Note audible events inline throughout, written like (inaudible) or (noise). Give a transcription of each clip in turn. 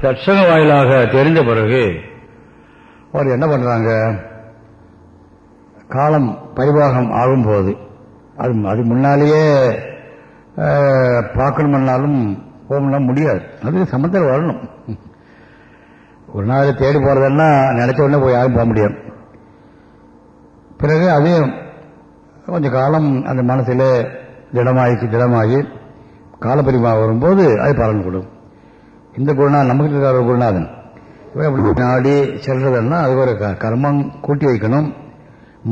சற்சங்க வாயிலாக தெரிந்த பிறகு அவர் என்ன பண்றாங்க? காலம் பரிவாகம் ஆகும்போது அது அது முன்னாலேயே பார்க்கணும்னாலும் போகணும்னா முடியாது. அது சமத்தில் வரணும். ஒரு நாள் தேடி போறதுன்னா நினைச்ச உடனே போய் யாரும் போக முடியும் பிறகு அதையும் கொஞ்சம் காலம் அந்த மனசில் திடமாகி திடமாகி காலப்பரிமா வரும்போது அது பலன் கொடுக்கும். இந்த குருநாதன் நமக்கு இருக்கிற ஒரு குருநாதன் அப்படி நாடி செல்றதெல்லாம் அது ஒரு க- கர்மம் கூட்டி வைக்கணும்.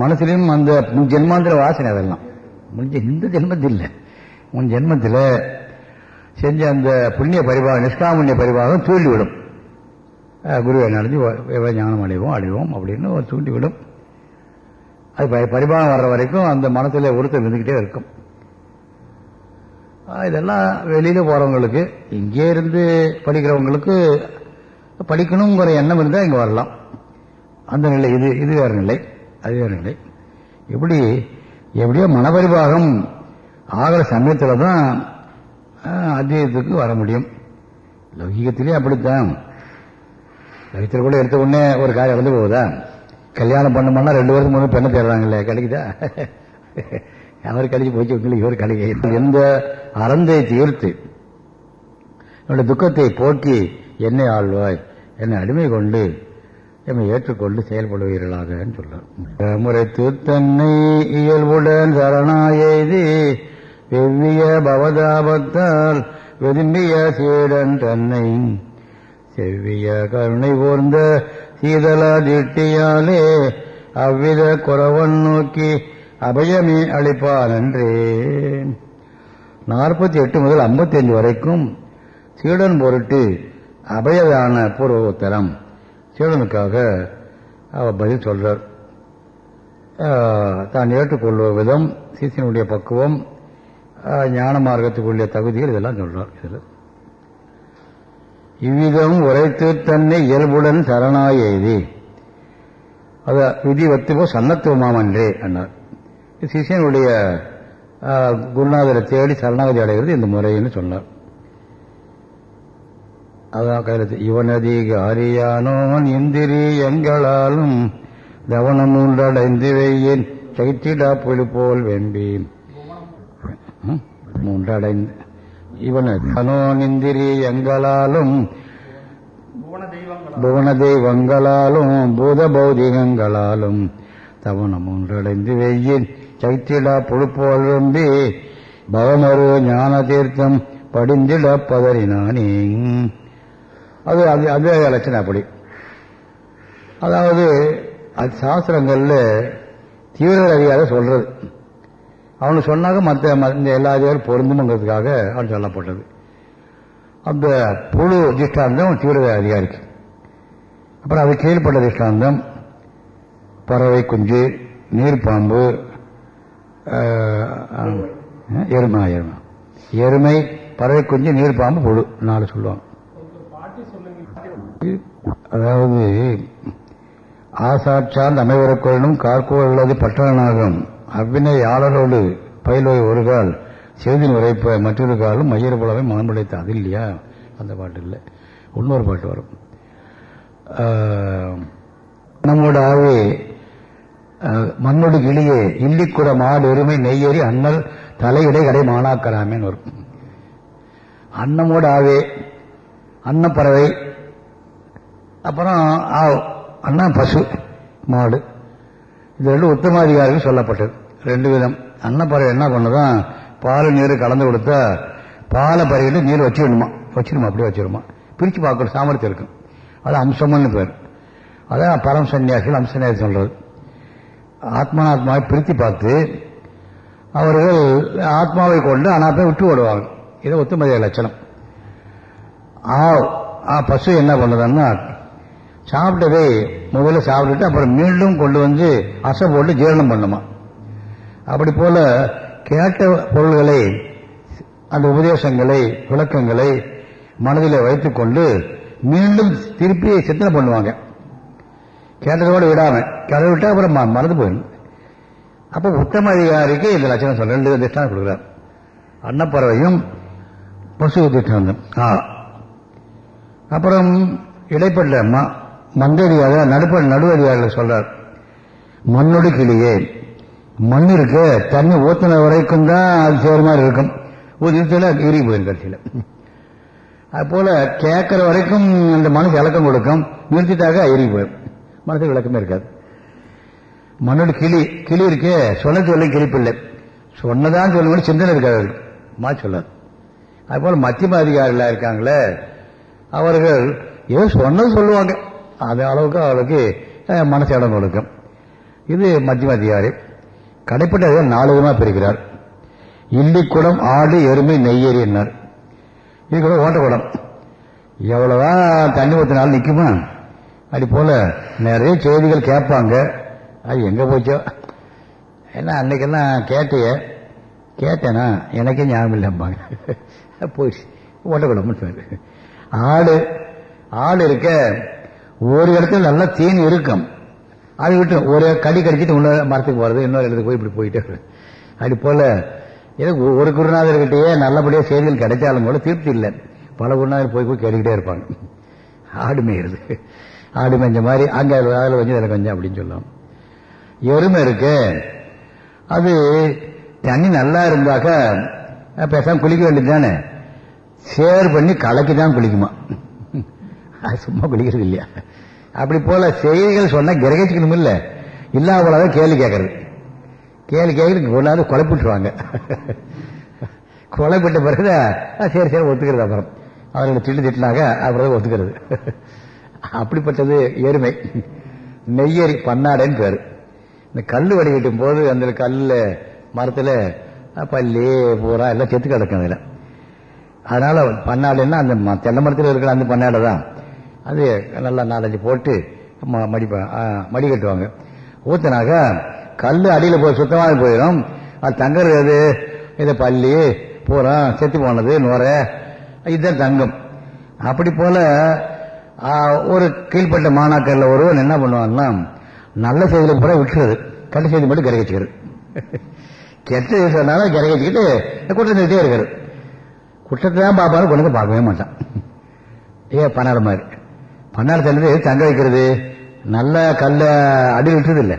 மனசுலையும் அந்த முன் ஜென்மாந்திர வாசனை அதெல்லாம். முடிஞ்ச இந்த ஜென்மத்தில் இல்லை. ஜென்மத்தில் செஞ்ச அந்த புண்ணிய பரிபாகம் நிஷ்காமுண்ணிய பரிபாகம் தூண்டிவிடும். குருவை நடந்து ஞானம் அடைவோம் அடைவோம் அப்படின்னு ஒரு தூண்டிவிடும். அது பரிபாகம் வர்ற வரைக்கும் அந்த மனத்தில் ஒருத்தர் இருந்துக்கிட்டே இருக்கும். இதெல்லாம் வெளியில் போகிறவங்களுக்கு இங்கே இருந்து படிக்கிறவங்களுக்கு படிக்கணுங்கிற எண்ணம் இருந்தால் இங்கே வரலாம். அந்த நிலை இது இது வேறு நிலை அது வேறு நிலை. இப்படி எப்படியோ மனபரிபாகம் ஆகிற சமயத்தில் தான் அத்தியத்துக்கு வர முடியும். லௌகிகத்திலே அப்படித்தான். லௌகத்தில் கூட எடுத்த உடனே ஒரு காரியம் வந்து போகுதா? கல்யாணம் பண்ணோம்னா ரெண்டு வருஷம் மூணு பெண்ணை தேடுறாங்களே கிடைக்குதா? அவர் கழிச்சு போச்சு உங்களுக்கு இவர் கழுகை எந்த அறந்தை தீர்த்து என்னுடைய துக்கத்தை போக்கி என்னை ஆழ்வாய் என்னை அடிமை கொண்டு எம்மை ஏற்றுக்கொண்டு செயல்படுவீர்களாக சொல்றார். முறைத்து தன்னை இயல்புடன் சரணாயெய்தி வெவ்விய பவதாபத்தால் வெதும்பிய சீடன் தன்னை செவ்விய கருணை போர்ந்த சீதலா திட்டியாலே அவ்வித குறவன் நோக்கி அபயமே அளிப்பான் என்றே நாற்பத்தி எட்டு முதல் 55 வரைக்கும் சீடன் பொருட்டு அபயதான பூர்வோத்தரம். சீடனுக்காக அவர் பதில் சொல்றார். ஆஹ், தான் ஏற்றுக்கொள்ளுவ விதம் சீசனுடைய பக்குவம் ஆஹ், ஞான மார்க்கத்துக்குரிய தகுதிகள் இதெல்லாம் சொல்றார் இதில் இவ்விதம் உரைத்து தன்னை இயல்புடன் சரணாய் எழுதி அத விதி வத்துவோ சன்னத்துவமாம் என்றே அண்ணார் சிஷியனுடைய குருநாதரை தேடி சரணாகதி அடைகிறது இந்த முறைன்னு சொன்னார். அதான் கையில் இவனதிக அறியானோன் இந்திரி எங்களாலும் தவனம் மூன்றடைந்து வெய்யின் சைத்திடா புலி போல் வெம்பி உண்டடைந்து மூன்றடைந்து. இவனோன் இந்திரி எங்களாலும் புவன தெய்வங்களாலும் பூத பௌதிகங்களாலும் தவனம் ஒன்றடைந்து வெய்யின் சைத்திடா பொழுப்போல் வெம்பி பவமரு ஞான தீர்த்தம் படிந்திட பதறினானே. அது அது அத்வேக லட்சணம் அப்படி. அதாவது அது சாஸ்திரங்களில் தீவிர அறியாத சொல்றது. அவங்க சொன்னாக்க மற்ற இந்த எல்லா அதிகாரம் பொருந்துமங்கிறதுக்காக அவன் சொல்லப்பட்டது. அந்த புழு திஷ்டாந்தம் தீவிர அதிகாரிக்கு அப்புறம் அது கீழ்பட்ட திஷ்டாந்தம் பறவை குஞ்சு நீர்பாம்பு எருமை. எருமை எருமை. பறவை குஞ்சு நீர்ப்பாம்பு புழு நாலு சொல்லுவாங்க. அதாவது ஆசாட்சார்ந்த அமைவரக்கொள்ளும் கார்கோள் உள்ளது பட்டணனாகும். அவ்வினையாளரோடு பயில்வை ஒரு கால் செய்தின் உரைப்ப மற்றொரு காலும் மையர் போலவே மனம் அது இல்லையா? அந்த பாட்டு இல்லை. இன்னொரு பாட்டு வரும். நம்மோட ஆவே மண்ணொடு கிளியே இல்லிக்குற மாடு எருமை நெய்யேறி அண்ணல் தலையிடை கடை மாணாக்கராமேன்னு வரும் அன்னமோடு ஆவே அன்னப்பறவை அப்புறம் ஆவ் அண்ணா பசு மாடு. இது ரெண்டு உத்தமாதிகாரிகள் சொல்லப்பட்டது. ரெண்டு விதம். அன்னப்பறவை என்ன பண்ணுதான் பால் நீர் கலந்து கொடுத்தா பாலை பறவைட்டு நீர் வச்சிடணுமா? வச்சிருமா அப்படியே வச்சிருமா பிரித்து பார்க்கணும். சாமர்த்தியம் இருக்கும். அது அம்சம்னு பேர். அதான் பரம் சன்னியாசிகள் அம்சன்யாசி சொல்றது. ஆத்மனாத்மாவை பிரித்து பார்த்து அவர்கள் ஆத்மாவை கொண்டு அனாத்மாவை விட்டு விடுவாங்க இது ஒத்துமதிய லட்சணம். ஆ ஆ, பசு என்ன பண்ணுதுன்னா சாப்பிட்டதை முதல்ல சாப்பிட்டுட்டு அப்புறம் மீண்டும் கொண்டு வந்து அசை போட்டு ஜீரணம் பண்ணுமா. அப்படி போல கேட்ட பொருள்களை அந்த உபதேசங்களை விளக்கங்களை மனதில் வைத்துக்கொண்டு மீண்டும் திருப்பி சித்தனை பண்ணுவாங்க. கேட்டதோடு விடாம கேட்ட விட்டா அப்புறம் மறந்து போயிடும். அப்போ உத்தம அதிகாரிக்கு இந்த லட்சணம் சொல்ல ரெண்டு திஷ்டம் கொடுக்குறார். அன்னப்பறவையும் பசு திஷ்டாந்தம். ஆ. அப்புறம் இடைப்பட்ட ம- மந்தடியாக நடுப்ப நடுவடியாக சொல்றார். மண்ணோடு கிளியே மண் இருக்கு தண்ணி ஊத்தின வரைக்கும் தான் அது சேர மாதிரி இருக்கும். ஊதியத்தில் இறுகி போயிடும் கட்சியில். அது போல கேட்கிற வரைக்கும் அந்த மனசு இலக்கம் கொடுக்கும். நிறுத்திட்டாக இறுகி போயிடும். மனசுக்கு விளக்கமே இருக்காது. மண்ணோட கிளி கிளி இருக்கே சொன்ன சொல்ல கிளிப்பில்லை சொன்னதான் சொல்லுங்கன்னு சிந்தனை இருக்காது அவர்கள் மா சொல்லாது. அதுபோல் மத்தியம அதிகாரிகளாக இருக்காங்களே அவர்கள் ஏதோ சொன்னது சொல்லுவாங்க. அந்த அளவுக்கு அவளுக்கு மனசு இடம் கொடுக்கும். இது மத்தியம அதிகாரி. கடைப்பட்ட நாலு விதமாக பிரிக்கிறார். இல்லிக்குடம் ஆடு எருமை நெய்யேறி என்னார். இது கூட ஓட்டக்குடம். எவ்வளவா தண்ணி ஊற்றினாலும் நிற்குமா அது போல நிறைய செய்திகள் கேட்பாங்க. அது எங்க போச்சோ? என்ன அன்னைக்கெல்லாம் கேட்டிய கேட்டேனா எனக்கே ஞாபகம் இல்லைம்பாங்க. போயிடுச்சு. ஓட்டக்குடம்னு பேரு ஆடு ஆடு இருக்க ஒரு இடத்துல நல்லா தீனி இருக்கும். அது விட்டு ஒரு கடி கடிச்சிட்டு இன்னொரு மரத்துக்கு போறது இன்னொரு இடத்துக்கு போய் இப்படி போயிட்டு அது போல ஏதோ ஒரு குருநாதர்கிட்டயே நல்லபடியாக செய்திகள் கிடைச்சாலும் கூட திருப்தி இல்லை. பல குருநாதர் போய் போய் கேட்டுக்கிட்டே இருப்பாங்க. ஆடு மேயுறது. ஆடு மஞ்ச மாதிரி அங்கே அதில் கொஞ்சம் இதில் கொஞ்சம் அப்படின்னு சொல்லுவோம். எருமை இருக்கு. அது தண்ணி நல்லா இருந்தாக்க பேசாமல் பேசாம குளிக்க வேண்டியது தானே. சேர் பண்ணி கலக்கி தான் குளிக்குமா? அது சும்மா குளிக்கிறது இல்லையா? அப்படி போல செய்திகள் சொன்னால் கிரகிச்சுக்கணும் இல்லை இல்லாத கேள்வி கேட்கறது. கேள்வி கேட்கறது கொண்டாந்து குழப்பிட்டுருவாங்க குழப்பிட்ட பிறகு சரி சரி ஒத்துக்கிறது அப்புறம். அவர்களை திட்டு திட்டினாக்க அப்புறம் ஒத்துக்கிறது. அப்படிப்பட்டது எருமை நெய்யரி பன்னாடைன்னு பேரு. இந்த கல் வடிகட்டும் போது அந்த கல்லில் மரத்தில் பல்லி பூரா எல்லாம் செத்து கிடக்கும் அதில். அதனால பன்னாடுன்னா அந்த ம- தென்னை மரத்தில் இருக்கிற அந்த பன்னாடை தான். அது நல்லா நாலஞ்சு போட்டு ம- ஆ, மடி கட்டுவாங்க. ஊத்தினாக்க கல் அடியில் போய் சுத்தமாக போயிடும். அது தங்குறது இது பள்ளி பூரா செத்து போனது நுரை. இதுதான் தங்கம். அப்படி போல ஒரு கீழ்ப்பட்ட மாணாக்கர்ல ஒருவன் என்ன பண்ணுவான்னா நல்ல செய்தியில பூரா விட்டுறது. கட்ட செய்தி மட்டும் கிரகிச்சுக்கிறது. கெட்ட செய்தி சொன்னாலும் கிரகிச்சுக்கிட்டு குற்றம் செஞ்சுட்டே இருக்காரு. குற்றத்தை தான் பார்ப்பாரு கொண்டு வந்து பார்க்கவே மாட்டான். ஏ பன்னாடு மாதிரி. பன்னாடு தள்ளது தங்க வைக்கிறது? நல்ல கல்ல அடி விட்டுறது இல்லை.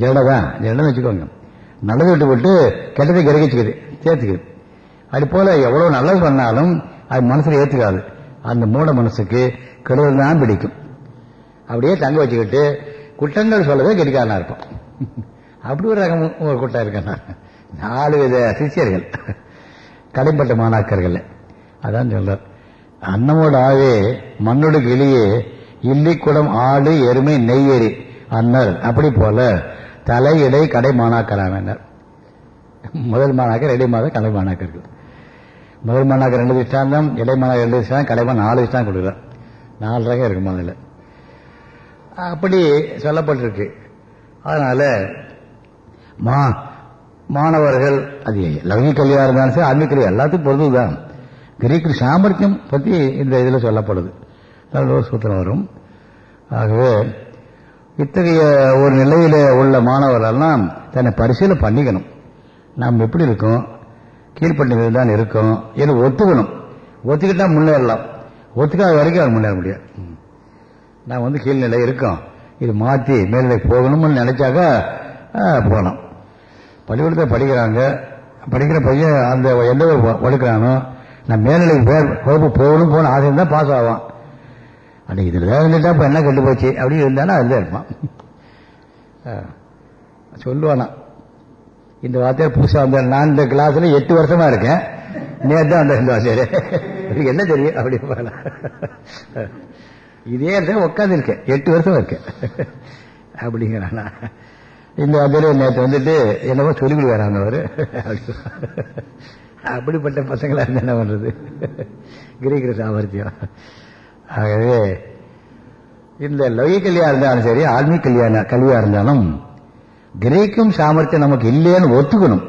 ஜட தான் வச்சுக்கோங்க. நல்லது விட்டு விட்டு கெட்டதை கிரகிச்சுக்குது சேர்த்துக்குது அது போல எவ்வளவு நல்லது பண்ணாலும் அது மனசுல ஏத்துக்காது. அந்த மூட மனசுக்கு கெடுதல் தான் பிடிக்கும். அப்படியே தங்க வச்சுக்கிட்டு குற்றங்கள் சொல்லவே கெடிக்காரனா இருப்பான். அப்படி ஒரு ரகம் ஒரு குட்டம் இருக்கேன் நாலு வித சிஷியர்கள். கடைப்பட்ட மாணாக்கர்கள். அதான் சொல்றார். அன்னமோட ஆவே மண்ணோடு கிளியே இல்லிக்குடம் ஆடு எருமை நெய்யேறி அன்னர் அப்படி போல தலையிடை கடை மாணாக்கராமனர் முதல் மாணாக்கர் இடை மாத கடை மாணாக்கர்கள். முதல் மாணாக்கர் ரெண்டு திஷ்டாந்தம் இடை ரெண்டு திஷ்டாந்தம் கடைமா நாலு திஷ்டாந்தம் கொடுக்குறார். நாலு ரகம் இருக்கும் அதில் அப்படி சொல்லப்பட்டிருக்கு. அதனால மா மாணவர்கள் அது லௌகிக கல்வியாக இருந்தாலும் சரி ஆன்மீக கல்வி எல்லாத்துக்கும் பொருதுதான் கிரீக்கு சாமர்த்தியம் பற்றி இந்த இதில் சொல்லப்படுது. சூத்திரம் வரும். ஆகவே இத்தகைய ஒரு நிலையில் உள்ள மாணவர்களெல்லாம் தன்னை பரிசீலனை பண்ணிக்கணும். நாம் எப்படி இருக்கோம்? கீழ்ப்பட்ட தான் இருக்கும் என்று ஒத்துக்கணும். ஒத்துக்கிட்டா முன்னேறலாம். ஒத்துக்காத வரைக்கும் அவர் முன்னேற முடியாது. நான் வந்து கீழ்நிலை இருக்கோம். இது மாற்றி மேல்நிலை போகணும்னு நினச்சாக்கா ஆ, போகலாம். பள்ளிக்கூடத்தை படிக்கிறாங்க. படிக்கிற பையன் அந்த எந்த ஒரு வடுக்கிறானோ நான் மேல்நிலைக்கு பேர் வகுப்பு போகணும் போகணும் ஆசை தான் பாஸ் ஆவான். அட இதில் தான் இருந்துட்டா இப்போ என்ன கெட்டு போச்சு? அப்படி இருந்தானா அதுதான் இருப்பான். ஆ, சொல்லுவானா. இந்த வார்த்தையார் புதுசாக வந்தார் நான் இந்த கிளாஸ்ல எட்டு வருஷமா இருக்கேன். நேற்று தான் வந்தார் இந்த வார்த்தையார் என்ன தெரியும்? அப்படி போகலாம். இதே இடத்துல உட்காந்து இருக்கேன் எட்டு வருஷம் இருக்கேன். அப்படிங்கிறானா? இந்த வார்த்தையில நேற்று வந்துட்டு என்னவோ சொல்லி கொடுக்குறாங்க அவரு. அப்படிப்பட்ட பசங்களா இருந்தா என்ன பண்றது? கிரீக்கிற சாமர்த்தியம். ஆகவே இந்த லௌகிக் கல்யாணம் இருந்தாலும் சரி ஆன்மீக கல்யாண கல்வியா இருந்தாலும் கிரகிக்கும் சாமர்த்தியம் நமக்கு இல்லைன்னு ஒத்துக்கணும்.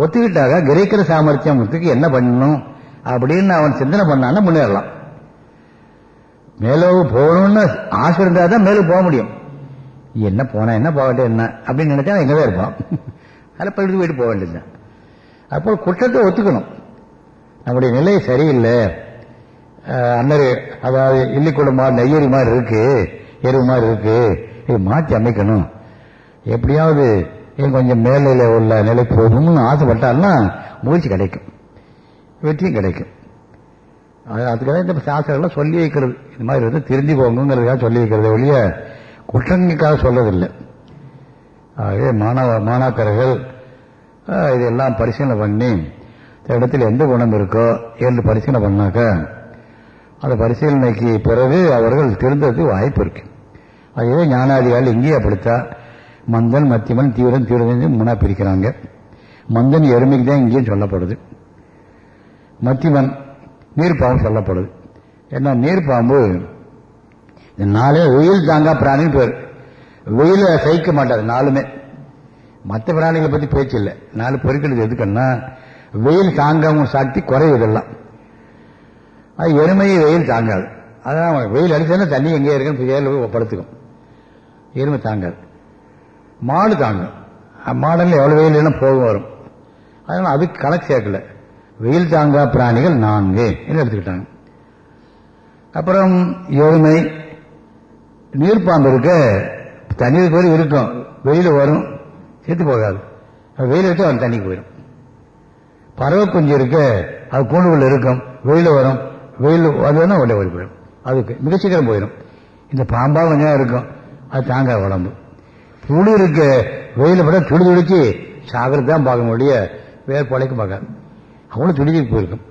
ஒத்துக்கிட்டாக கிரகிக்கிற சாமர்த்தியத்துக்கு என்ன பண்ணணும்? அப்படின்னு அவன் சிந்தனை பண்ணான்னா முன்னேறலாம். மேலே போகணும்னு ஆசை இருந்தால் தான் மேலே போக முடியும். என்ன போனா என்ன போகட்டும் என்ன? அப்படின்னு நினைச்சா எங்கே தான் இருப்பான். அதில் பகிர்ந்து போயிட்டு போக வேண்டியது அப்போ குற்றத்தை ஒத்துக்கணும். நம்முடைய நிலை சரியில்லை. அன்னரு அதாவது இல்லிக்குள்ள மாதிரி நெய்யரி மாதிரி இருக்கு எருவு மாதிரி இருக்கு. இது மாற்றி அமைக்கணும். எப்படியாவது கொஞ்சம் மேலையில் உள்ள நிலை போகணும்னு ஆசைப்பட்டால்னா முயற்சி கிடைக்கும். வெற்றியும் கிடைக்கும். அதுக்காக இந்த சாஸ்திரங்கள்லாம் சொல்லி வைக்கிறது. இந்த மாதிரி வந்து திருந்தி போங்கிறதுக்காக சொல்லி வைக்கிறத ஒழிய குற்றங்களுக்காக சொல்லதில்லை. ஆகவே மாணவ மாணாக்கர்கள் இதெல்லாம் பரிசீலனை பண்ணி இந்த இடத்துல எந்த குணம் இருக்கோ என்று பரிசீலனை பண்ணாக்க அந்த பரிசீலனைக்கு பிறகு அவர்கள் திருந்ததுக்கு வாய்ப்பு இருக்கு. அதுவே ஞானாதிகாரி இங்கேயே அப்படித்தான் மந்தன் மத்தியமன் தீவிரம் தீவிரம் மூணா பிரிக்கிறாங்க. மந்தன் எருமைக்கு தான் இங்கேயும் சொல்லப்படுது. மத்திமன் நீர்ப்பாம்பு சொல்லப்படுது. ஏன்னா நீர்ப்பாம்பு நாளே நாலே வெயில் தாங்கா பிராணின்னு பேர். வெயில சகிக்க மாட்டாது நாலுமே மற்ற பிராணிகளை பத்தி பேச்சு இல்லை. நாலு பொருட்கள் எதுக்குன்னா வெயில் தாங்கவும் சக்தி குறையுதெல்லாம். அது எருமையை வெயில் தாங்காது. அதான் வெயில் அடிச்சதுன்னா தண்ணி எங்கே இருக்குன்னு படுத்துக்கும் எருமை தாங்காது. மாடு தாங்கும் அஹ் மாடல்ல எவ்வளவு வெயில் இல்லைன்னா போகும் வரும். அதனால அதுக்கு கணக்கு சேர்க்கல வெயில் தாங்கா பிராணிகள் நான்கு என்று எடுத்துக்கிட்டாங்க. அப்புறம் எருமை நீர்ப்பாம்பு இருக்க தண்ணீர் போய் இருக்கும். வெயில் வரும் செத்து போகாது. வெயில் எடுத்து அவன் தண்ணிக்கு போயிடும். பறவை குஞ்சு இருக்க அது கூண்டுக்குள்ள இருக்கும். வெயில் வரும். வெயில் வந்ததுன்னா உடனே ஓடி போயிடும். அதுக்கு மிக சீக்கிரம் போயிடும். இந்த பாம்பா கொஞ்சம் இருக்கும். அது தாங்க உடம்பு. துளி இருக்கு வெயில விட துடி துடிச்சு சாகிறது தான் பார்க்க முடிய வேறு பொழைக்க பார்க்காது. அவ்வளோ துடிச்சு போயிருக்கும்.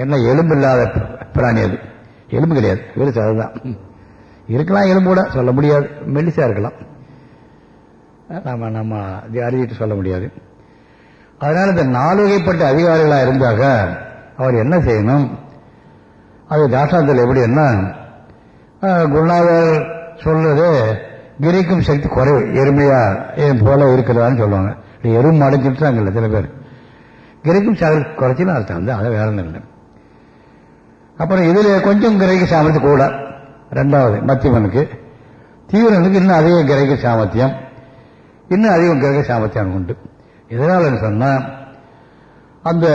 ஏன்னா எலும்பு இல்லாத பிராணி அது. எலும்பு கிடையாது. வெறும் அதுதான் இருக்கலாம் எலும்பு கூட சொல்ல முடியாது. மெல்லிசா இருக்கலாம். நம்ம நம்ம இது அறிவிட்டு சொல்ல முடியாது. அதனால் இந்த நாலு வகைப்பட்ட அதிகாரிகளாக இருந்தாக அவர் என்ன செய்யணும்? அது தாசாந்தல் எப்படி என்ன? குருநாதர் சொல்றது கிரகிக்கும் சக்தி குறைவு எருமையா என் போல இருக்கிறதான்னு சொல்லுவாங்க. இது எறும்பு அடைஞ்சிட்டாங்கல்ல சில பேர். கிரகிக்கும் சாகல் குறைச்சின்னு அர்த்தம் வந்து அதை வேற இல்லை. அப்புறம் இதில் கொஞ்சம் கிரகிக்க சாமர்த்தியம் கூட. ரெண்டாவது மத்தியமனுக்கு. தீவிரனுக்கு இன்னும் அதிக கிரகிக்க சாமர்த்தியம். இன்னும் அதிகம் கிரக சாமர்த்தியம் உண்டு. இதனால் சொன்னா அந்த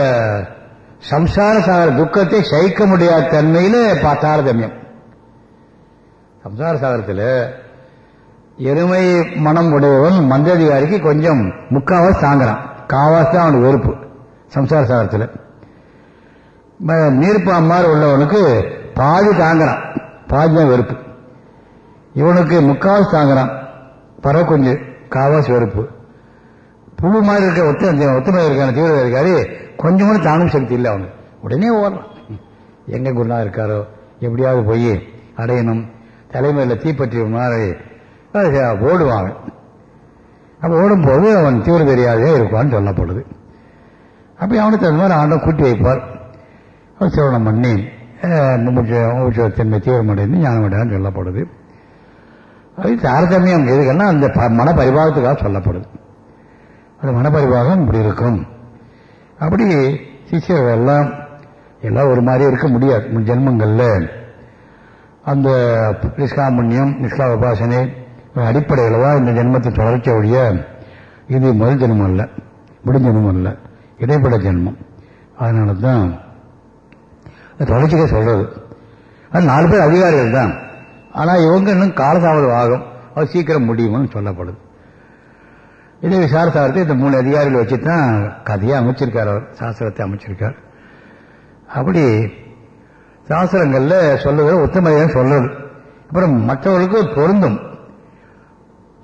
சம்சார சாகர துக்கத்தை சகிக்க முடியாத தன்மையில் பா- தாரதமியம் சம்சார சாகரத்தில் எருமை மனம் உடையவன் மந்ததிகாரிக்கு கொஞ்சம் முக்காவாசி தாங்குறான். காவாசி தான் அவனுக்கு வெறுப்பு சம்சார சாகரத்தில். நீர்ப்பாம்பார் உள்ளவனுக்கு பாதி தாங்குறான். பாதி தான் வெறுப்பு. இவனுக்கு முக்காவாசி தாங்குறான். பறவை கொஞ்சம் காவாசி வெறுப்பு. புழு மாதிரி இருக்க ஒத்த ஒத்துமை இருக்கான தீவிர இருக்காரு கொஞ்சம் கூட தாங்கும் சக்தி இல்லை அவனுக்கு. உடனே ஓடுறான். எங்கே குருநா இருக்காரோ எப்படியாவது போய் அடையணும். தலைமையில் தீப்பற்றி மாதிரி அது ஓடுவாங்க. அப்போ ஓடும்போது அவன் தீவிர தெரியாதே இருப்பான்னு சொல்லப்படுது. அப்போ அவனுக்கு தகுந்த மாதிரி ஆண்டவன் கூட்டி வைப்பார். அவன் சிரவணம் பண்ணி தன்மை தீவிரமடைந்து ஞானமடையான்னு சொல்லப்படுது. அது தாரதமியம் எதுக்குன்னா அந்த ப- மன பரிபாகத்துக்காக சொல்லப்படுது. அந்த மனப்பரிபாகம் இப்படி இருக்கும். அப்படி சிஷியர்கள் எல்லாம் எல்லாம் ஒரு மாதிரியே இருக்க முடியாது. ஜென்மங்களில் அந்த நிஷ்காமண்யம் நிஷ்கா உபாசனை அடிப்படையில் தான் இந்த ஜென்மத்தை தொடர்ச்சி ஒழிய இது முதல் ஜென்மம் அல்ல முடிஞ்ச ஜென்மம் அல்ல இடைப்பட ஜென்மம். அதனால தான் தொடர்ச்சிக்க சொல்றது. அது நாலு பேர் அதிகாரிகள் தான். ஆனால் இவங்க இன்னும் காலதாமதம் ஆகும். அது சீக்கிரம் முடியும்னு சொல்லப்படுது. இதே விசாரசாரத்தை இந்த மூணு அதிகாரிகள் வச்சு தான் கதையை அமைச்சிருக்கார் அவர் சாஸ்திரத்தை அமைச்சிருக்கார். அப்படி சாஸ்திரங்களில் சொல்லுவது உத்தமதையாக சொல்றது. அப்புறம் மற்றவர்களுக்கு பொருந்தும்.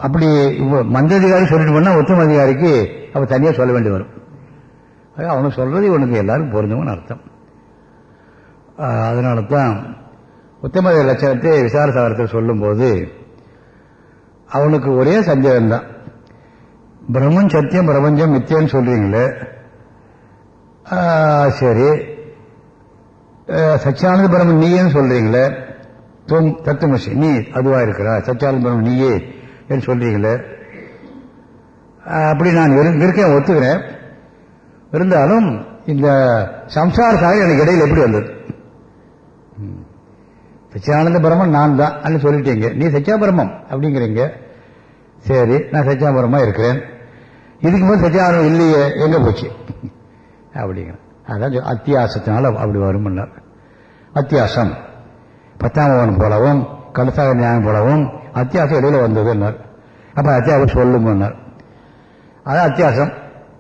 அப்படி இவ- அதிகாரி சொல்லிட்டு போனா உத்தம அதிகாரிக்கு அவ தனியா சொல்ல வேண்டி வரும். ஆக அவனுக்கு சொல்றது இவனுக்கு எல்லாரும் பொருந்தவன் அர்த்தம். அதனால தான் உத்தம லட்சணத்தை விசாரசாரத்தில் சொல்லும்போது அவனுக்கு ஒரே சந்தேகம் தான் பிரம்மன் சத்தியம் பிரபஞ்சம் மித்தியன்னு சொல்றீங்களே. சரி. சச்சியானந்த பிரம்மன் நீயேன்னு சொல்றீங்களே. துவம் தத்துவமசி நீ அதுவா இருக்கிறா சச்சியானந்த பிரம்மன் நீயே. என்று சொல்றீங்களே? அப்படி நான் இருக்கேன் ஒத்துக்கிறேன். இருந்தாலும் இந்த சம்சாரத்தாக எனக்கு இடையில் எப்படி வந்தது? ம். சச்சியானந்த பிரம்மன் நான் தான் அப்படின்னு சொல்லிட்டீங்க. நீ சச்சா பிரம்மம் அப்படிங்கிறீங்க. சரி நான் சச்சியாபரமா இருக்கிறேன். இதுக்கு போது சச்சியானந்தம் இல்லையே எங்க போச்சு? அப்படிங்கிற. அதான் அத்தியாசத்தினால அப்படி வரும் அத்தியாசம். பத்தாம் போலவும் கலசாக நியாயம் போலவும் அத்தியாசம் இடையில வந்ததுன்னார் அப்ப அத்தியாசம் சொல்லுங்கன்னார் அதான் அத்தியாசம்.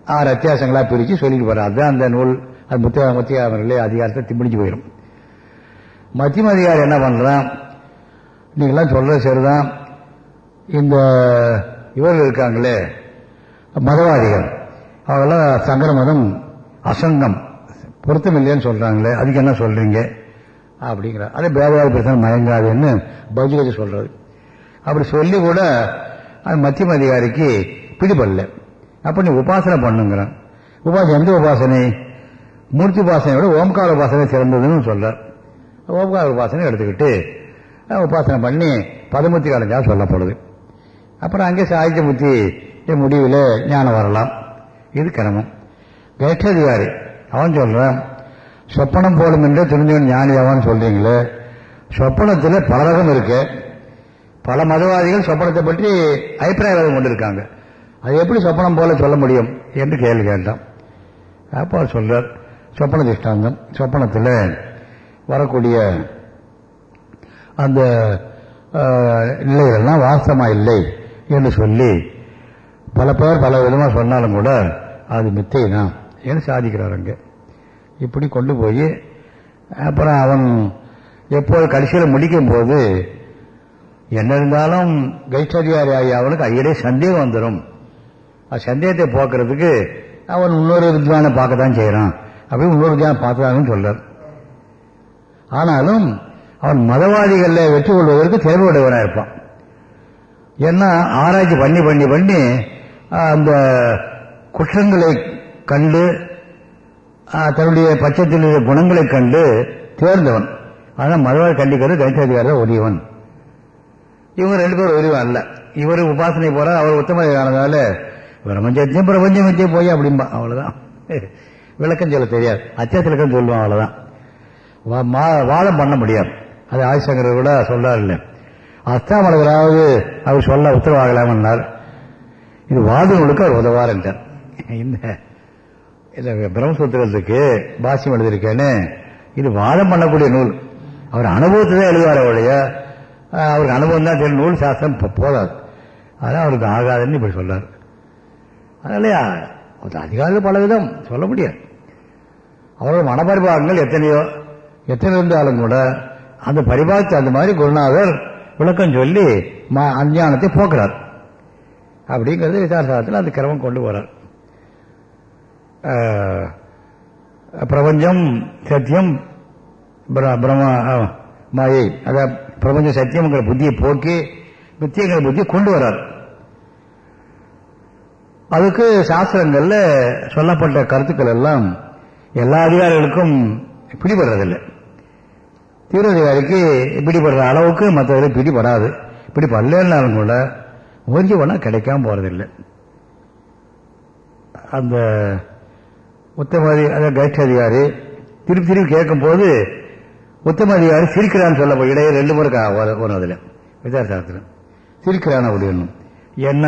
ஆறு அத்தியாசங்களா பிரித்து சொல்லிட்டு போறார். அதுதான் அந்த நூல். அது முத்திய முத்தியாமர்களே அதிகாரத்தை முடிஞ்சு போயிடும் மத்தியம அதிகாரி என்ன பண்றான் நீங்களாம் சொல்றது சரிதான். இந்த இவர்கள் இருக்காங்களே மதவாதிகள். அவங்களாம் சங்கர மதம் அசங்கம். பொருத்தம் இல்லைன்னு சொல்றாங்களே அதுக்கு என்ன சொல்றீங்க? அப்படிங்கிற அதே பேதவாதி பிரச்சனை மயங்காதுன்னு பதிலுக்கு சொல்றது அப்படி சொல்லி கூட அது மத்தியம அதிகாரிக்கு பிடிபடல. அப்ப நீ உபாசனை பண்ணுங்கிறான். உபாசனை எந்த உபாசனை? மூர்த்தி உபாசனை விட ஓம்கார உபாசனை சிறந்ததுன்னு சொல்றார். ஓம்கார உபாசனை எடுத்துக்கிட்டு உபாசனை பண்ணி பதமுத்தி காலஞ்சால் சொல்லப்படுது. அப்புறம் அங்கே சாகித்ய முத்தி முடிவில் ஞானம் வரலாம். இது கிரமம். கேட்டதிகாரி அவன் சொல்றான் சொப்பனம் போலும் என்று தெரிஞ்சவன் அவன் சொல்றீங்களே. சொப்பனத்தில் பல ரகம் இருக்கு. பல மதவாதிகள் சொப்பனத்தை பற்றி அபிப்பிராயம் கொண்டிருக்காங்க. அது எப்படி சொப்பனம் போல சொல்ல முடியும் என்று கேள்வி கேட்டான். அப்போ அவர் சொல்றார் சொப்பன திஷ்டாந்தம் சொப்பனத்தில் வரக்கூடிய அந்த நிலைகள்லாம் வாஸ்தமா இல்லை என்று சொல்லி பல பேர் பல விதமாக சொன்னாலும் கூட அது மித்தை தான் என்று சாதிக்கிறார் அங்கே. இப்படி கொண்டு போய் அப்புறம் அவன் எப்போது கடைசியில் முடிக்கும் போது என்ன இருந்தாலும் கைச்சரியாரி ஆகிய அவனுக்கு ஐயரே சந்தேகம் வந்துடும் அது சந்தேகத்தை போக்குறதுக்கு அவன் இன்னொரு வித்வானை பார்க்க தான் செய்கிறான் அப்படி இன்னொரு வித்வானை பார்த்துதான்னு சொல்றார். ஆனாலும் அவன் மதவாதிகளில் வெற்றி கொள்வதற்கு தேர்வுடையவனாக இருப்பான். ஏன்னா ஆராய்ச்சி பண்ணி பண்ணி பண்ணி அந்த குற்றங்களை கண்டு தன்னுடைய பட்சத்தில் குணங்களை கண்டு தேர்ந்தவன். ஆனால் மதவாதி கண்டிக்கிறது கணிதாதிகாரி உரியவன் இவங்க ரெண்டு பேரும் உரியவன் அல்ல இவர் உபாசனை போற அவர் உத்தமதிகாரனால பிரபஞ்சத்தையும் பிரபஞ்சம் வச்சே போய் அப்படிம்பா அவ்வளவுதான். (laughs) விளக்கம் சொல்ல தெரியாது. அத்தியாசலக்கம் சொல்லுவான் அவ்வளவுதான். வாதம் பண்ண முடியாது. அது ஆதிசங்கர் கூட சொல்றாரு இல்லை அஸ்தாமலகராவது அவர் சொல்ல உத்தரவாகலாம்னார். இது வாதங்களுக்கு அவர் உதவார் என்றார். இந்த இந்த பிரம்மசூத்திரத்துக்கு பாசியம் எழுதியிருக்கேன்னு. இது வாதம் பண்ணக்கூடிய நூல். அவர் அனுபவத்தை தான் எழுதுவார் அவருடைய அவருக்கு அனுபவம் தான் தெரியும். நூல் சாஸ்திரம் போதாது. அதான் அவருக்கு ஆகாதுன்னு இப்படி சொல்றாரு. அதனாலயா அதிகாரிகள் பல விதம் சொல்ல முடியாது. அவரோட மனப்பரிபாகங்கள் எத்தனையோ எத்தனை இருந்தாலும் கூட அந்த பரிபாகத்தை அந்த மாதிரி குருநாதர் விளக்கம் சொல்லி அஞ்ஞானத்தை போக்குறார். அப்படிங்கிறது விசாரசாரத்தில் அந்த கிரமம் கொண்டு வரார் பிரபஞ்சம் சத்தியம் பிரம்ம மாயை அதாவது பிரபஞ்ச சத்தியம்ங்கிற புத்தியை போக்கி மித்தியங்கிற புத்தியை கொண்டு வர்றார். அதுக்கு சாஸ்திரங்கள்ல சொல்லப்பட்ட கருத்துக்கள் எல்லாம் எல்லா அதிகாரிகளுக்கும் பிடிபடுறதில்லை. தீவிர அதிகாரிக்கு பிடிபடுற அளவுக்கு மற்றவர்கள் பிடிபடாது. பிடிபடலன்னாலும் கூட முயற்சி பண்ணால் கிடைக்காம போறதில்லை. அந்த உத்தமதி அதாவது கைட்சி அதிகாரி திருப்பி திருப்பி கேட்கும் உத்தமதிகாரி உத்தம சிரிக்கிறான்னு சொல்ல இடையே ரெண்டு முறை வரும் அதில் விசாரசாஸ்திரம் சிரிக்கிறான் அப்படின்னு என்ன?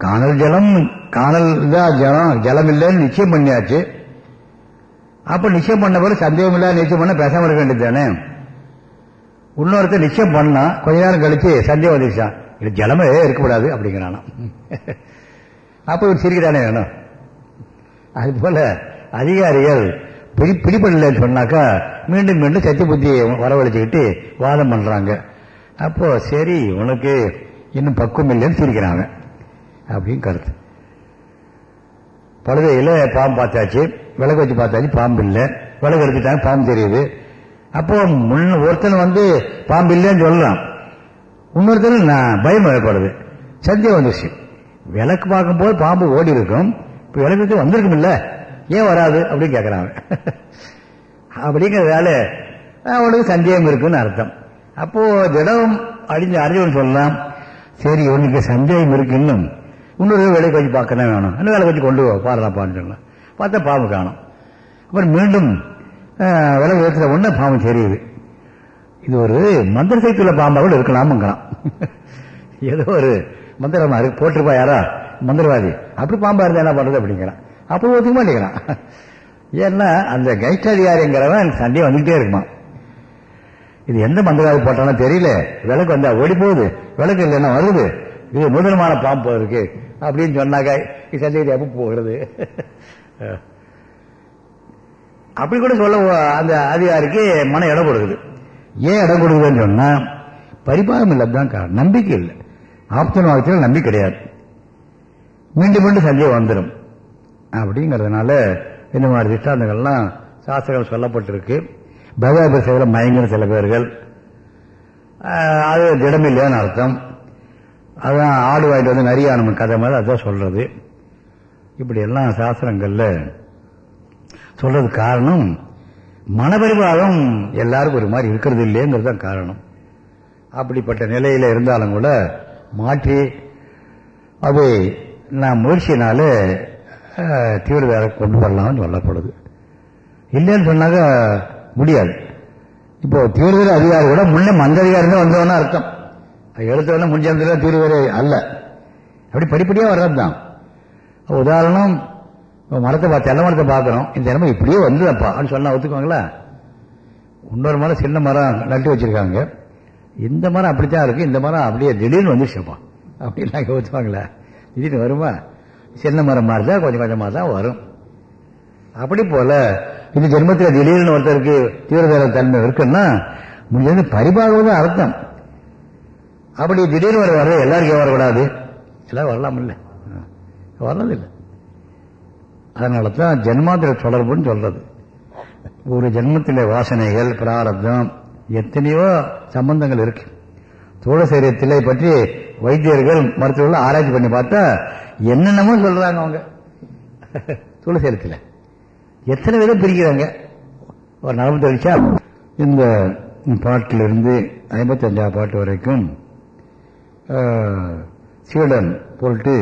காணல் ஜலம் காணல் தான் ஜலம் ஜலம் இல்லைன்னு நிச்சயம் பண்ணியாச்சு. அப்ப நிச்சயம் பண்ண பிறகு சந்தேகம் இல்லாத நிச்சயம் பண்ண பேசாம இருக்க வேண்டியது தானே இன்னொருத்தர் நிச்சயம் பண்ணா கொஞ்ச நேரம் கழிச்சு சந்தேகம் வந்துச்சான் இது ஜலமே இருக்கக்கூடாது அப்படிங்கிறானா. அப்ப இவர் சிரிக்கிறானே வேணும். அது போல அதிகாரிகள் பிடி பிடிப்படலன்னு சொன்னாக்கா மீண்டும் மீண்டும் சத்திய புத்தியை வரவழைச்சிக்கிட்டு வாதம் பண்ணுறாங்க அப்போ சரி உனக்கு இன்னும் பக்குவம் இல்லைன்னு சிரிக்கிறாங்க. அப்படின்னு கருத்து. பழுதையில் பாம்பு பார்த்தாச்சு விளக்கு வச்சு பார்த்தாச்சு பாம்பு இல்லை. விளக்கு எடுத்துட்டாங்க பாம்பு தெரியுது. அப்போ முன்ன ஒருத்தன் வந்து பாம்பு இல்லைன்னு சொல்லலாம். இன்னொருத்தர் நான் பயம் ஏற்படுது. சந்தேகம் வந்துச்சு விளக்கு பார்க்கும்போது பாம்பு ஓடி இருக்கும் இப்போ விளக்கு வந்திருக்கும் இல்லை ஏன் வராது? அப்படின்னு கேட்குறாங்க அப்படிங்கிறதால அவனுக்கு சந்தேகம் இருக்குன்னு அர்த்தம். அப்போ திடம் அடிஞ்ச அறிவன் சொல்லலாம் சரி இவனுக்கு சந்தேகம் இருக்கு இன்னும் இன்னொரு வேலையை கொஞ்சம் பார்க்கணும் வேணும். இன்னும் வேலை கொஞ்சம் கொண்டு பாடுறாப்பான்னு சொல்லலாம். பார்த்தா பாம்பு காணும். அப்புறம் மீண்டும் விலை உயர்த்துற ஒன்று பாம்பு தெரியுது. இது ஒரு மந்திர சக்தியுள்ள பாம்பா கூட இருக்கலாமுங்கிறான். ஏதோ ஒரு மந்திரமா இருக்கு. போட்டிருப்பா யாரா? மந்திரவாதி. அப்படி பாம்பா இருந்தா என்ன பண்றது அப்படிங்கிறான். அப்படி ஒத்துக்க மாட்டேங்கிறான். ஏன்னா அந்த கைஷ்டாதிகாரிங்கிறவன் சண்டையை வந்துகிட்டே இருக்குமா இது எந்த மந்திரவாதி போட்டானோ தெரியல. விளக்கு வந்தா ஓடி போகுது. விளக்கு இல்லைன்னா வருது. இது முதலமான பாம்பு இருக்கு. அப்படின்னு சொன்னாக்கா இது சந்தேகத்தை எப்ப போகிறது? அப்படி கூட சொல்ல அந்த அதிகாரிக்கு மன இடம் கொடுக்குது. ஏன் இடம் கொடுக்குதுன்னு சொன்னா பரிபாகம் இல்லதான் காரணம். நம்பிக்கை இல்லை. ஆப்தன் வாக்கத்தில் நம்பிக்கை கிடையாது. மீண்டும் மீண்டும் சந்தேகம் வந்துடும் அப்படிங்கிறதுனால இந்த மாதிரி திஷ்டாந்தங்கள்லாம் சாஸ்திரங்கள் சொல்லப்பட்டிருக்கு. பகவத சேவையில் சில பேர்கள். அது திடமில்லைன்னு அர்த்தம். அதான் ஆடு வாங்கிட்டு வந்து நம்ம கதை மாதிரி அதான் சொல்றது. இப்படி எல்லாம் சாஸ்திரங்கள்ல சொல்றது காரணம் மனபரிபாகம் எல்லாருக்கும் ஒரு மாதிரி இருக்கிறது இல்லையங்கிறது தான் காரணம். அப்படிப்பட்ட நிலையில இருந்தாலும் கூட மாற்றி அது நான் முயற்சியினால தீவிரவாத கொண்டு வரலாம்னு சொல்லப்படுது. இல்லைன்னு சொன்னாக்க முடியாது. இப்போ தீவிரவாத அதிகாரி கூட முன்னே மந்த அதிகாரி தான் வந்தவனா அர்த்தம். எழுத்தவன முன்ஜாமத்தில் தீவிரவாத அல்ல. அப்படி படிப்படியாக வர்றது தான் உதாரணம் மரத்தை பார்த்து தென்னை மரத்தை பார்க்குறோம். இந்த தினமும் இப்படியே வந்ததப்பா அப்படின்னு சொன்னால் ஒத்துக்குவாங்களா? இன்னொரு மரம் சின்ன மரம் நட்டு வச்சுருக்காங்க. இந்த மரம் அப்படித்தான் இருக்குது இந்த மரம் அப்படியே திடீர்னு வந்துருச்சுப்பா. அப்படின்லாம் ஒத்துவாங்களா திடீர்னு வருமா? சின்ன மரம் மாதிரி தான் கொஞ்சம் கொஞ்சமாக தான் வரும். அப்படி போல இந்த ஜென்மத்தில் திடீர்னு ஒருத்தருக்கு தீவிரதர தன்மை இருக்குன்னா முடிஞ்சது பரிபாகம் தான் அர்த்தம். அப்படி திடீர்னு வர வர எல்லாருக்கும் வரக்கூடாது. எல்லாரும் வரலாம் இல்லை வர்றதில்லை. அதனால தான் ஜென்மாந்திர தொடர்புன்னு சொல்றது. ஒரு ஜென்மத்திலே வாசனைகள் பிராரப்தம் எத்தனையோ சம்பந்தங்கள் இருக்கு. தோழ சரீரத்திலே பற்றி வைத்தியர்கள் மருத்துவர்கள் ஆராய்ச்சி பண்ணி பார்த்தா என்னென்னமோ சொல்றாங்க அவங்க. தோழ சரீரத்தில் எத்தனை விதம் பிரிக்கிறாங்க? ஒரு நலம்பு தெளிச்சா இந்த பாட்டிலிருந்து ஐம்பத்தஞ்சாவது பாட்டு வரைக்கும் சீடன் பொருட்டு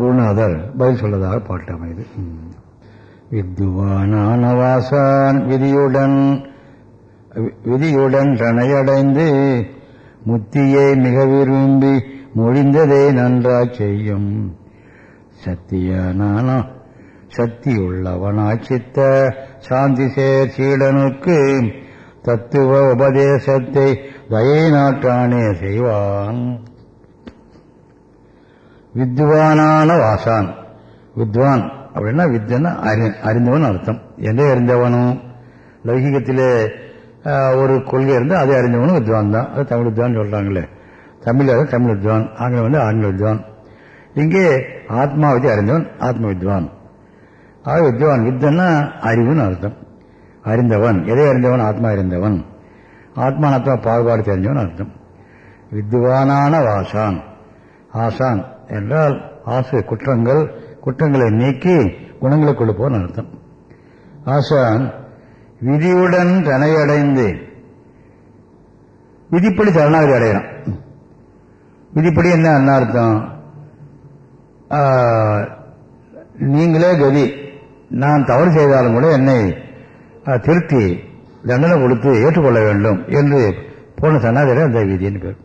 குருநாதர் பதில் சொல்லதாக பாட்டு அமைது வித்துவானான வாசான் விதியுடன் விதியுடன் தனையடைந்து முத்தியை மிக விரும்பி மொழிந்ததை நன்றாய் செய்யும். சத்தியனான? சக்தியுள்ளவனாய் சித்த சாந்தி சேர் சீடனுக்கு தத்துவ உபதேசத்தை தயை நாட்டானே செய்வான். வித்வானான வாசான். வித்வான் அப்படின்னா வித்வன்னா அறி அறிந்தவன் அர்த்தம். எதை அறிந்தவனும் லௌகிகத்திலே ஒரு கொள்கை இருந்தால் அதை அறிந்தவனும் வித்வான் தான். அது தமிழ் வித்வான் சொல்றாங்களே. தமிழ் அது தமிழ் வித்வான். ஆங்கிலம் வந்து ஆங்கில வித்வான். இங்கே ஆத்மாவதி அறிந்தவன் ஆத்ம வித்வான் ஆக வித்வான் வித்தன்னா அறிவுன்னு அர்த்தம். அறிந்தவன் எதை அறிந்தவன்? ஆத்மா அறிந்தவன். ஆத்மா பாகுபாடு தெரிஞ்சவன் அர்த்தம். வித்வானான வாசான். ஆசான் என்றால் ஆசை குற்றங்கள் குற்றங்களை நீக்கி குணங்களை கொடுப்போன் அர்த்தம். ஆசான் விதியுடன் தனையடைந்து விதிப்படி சரணாகதி அடையிறான் விதிப்படி என்ன என்ன அர்த்தம்? நீங்களே கதி. நான் தவறு செய்தாலும் கூட என்னை திருத்தி தண்டனை கொடுத்து ஏற்றுக்கொள்ள வேண்டும் என்று போன சனாதன அந்த விதின்னு பேர்.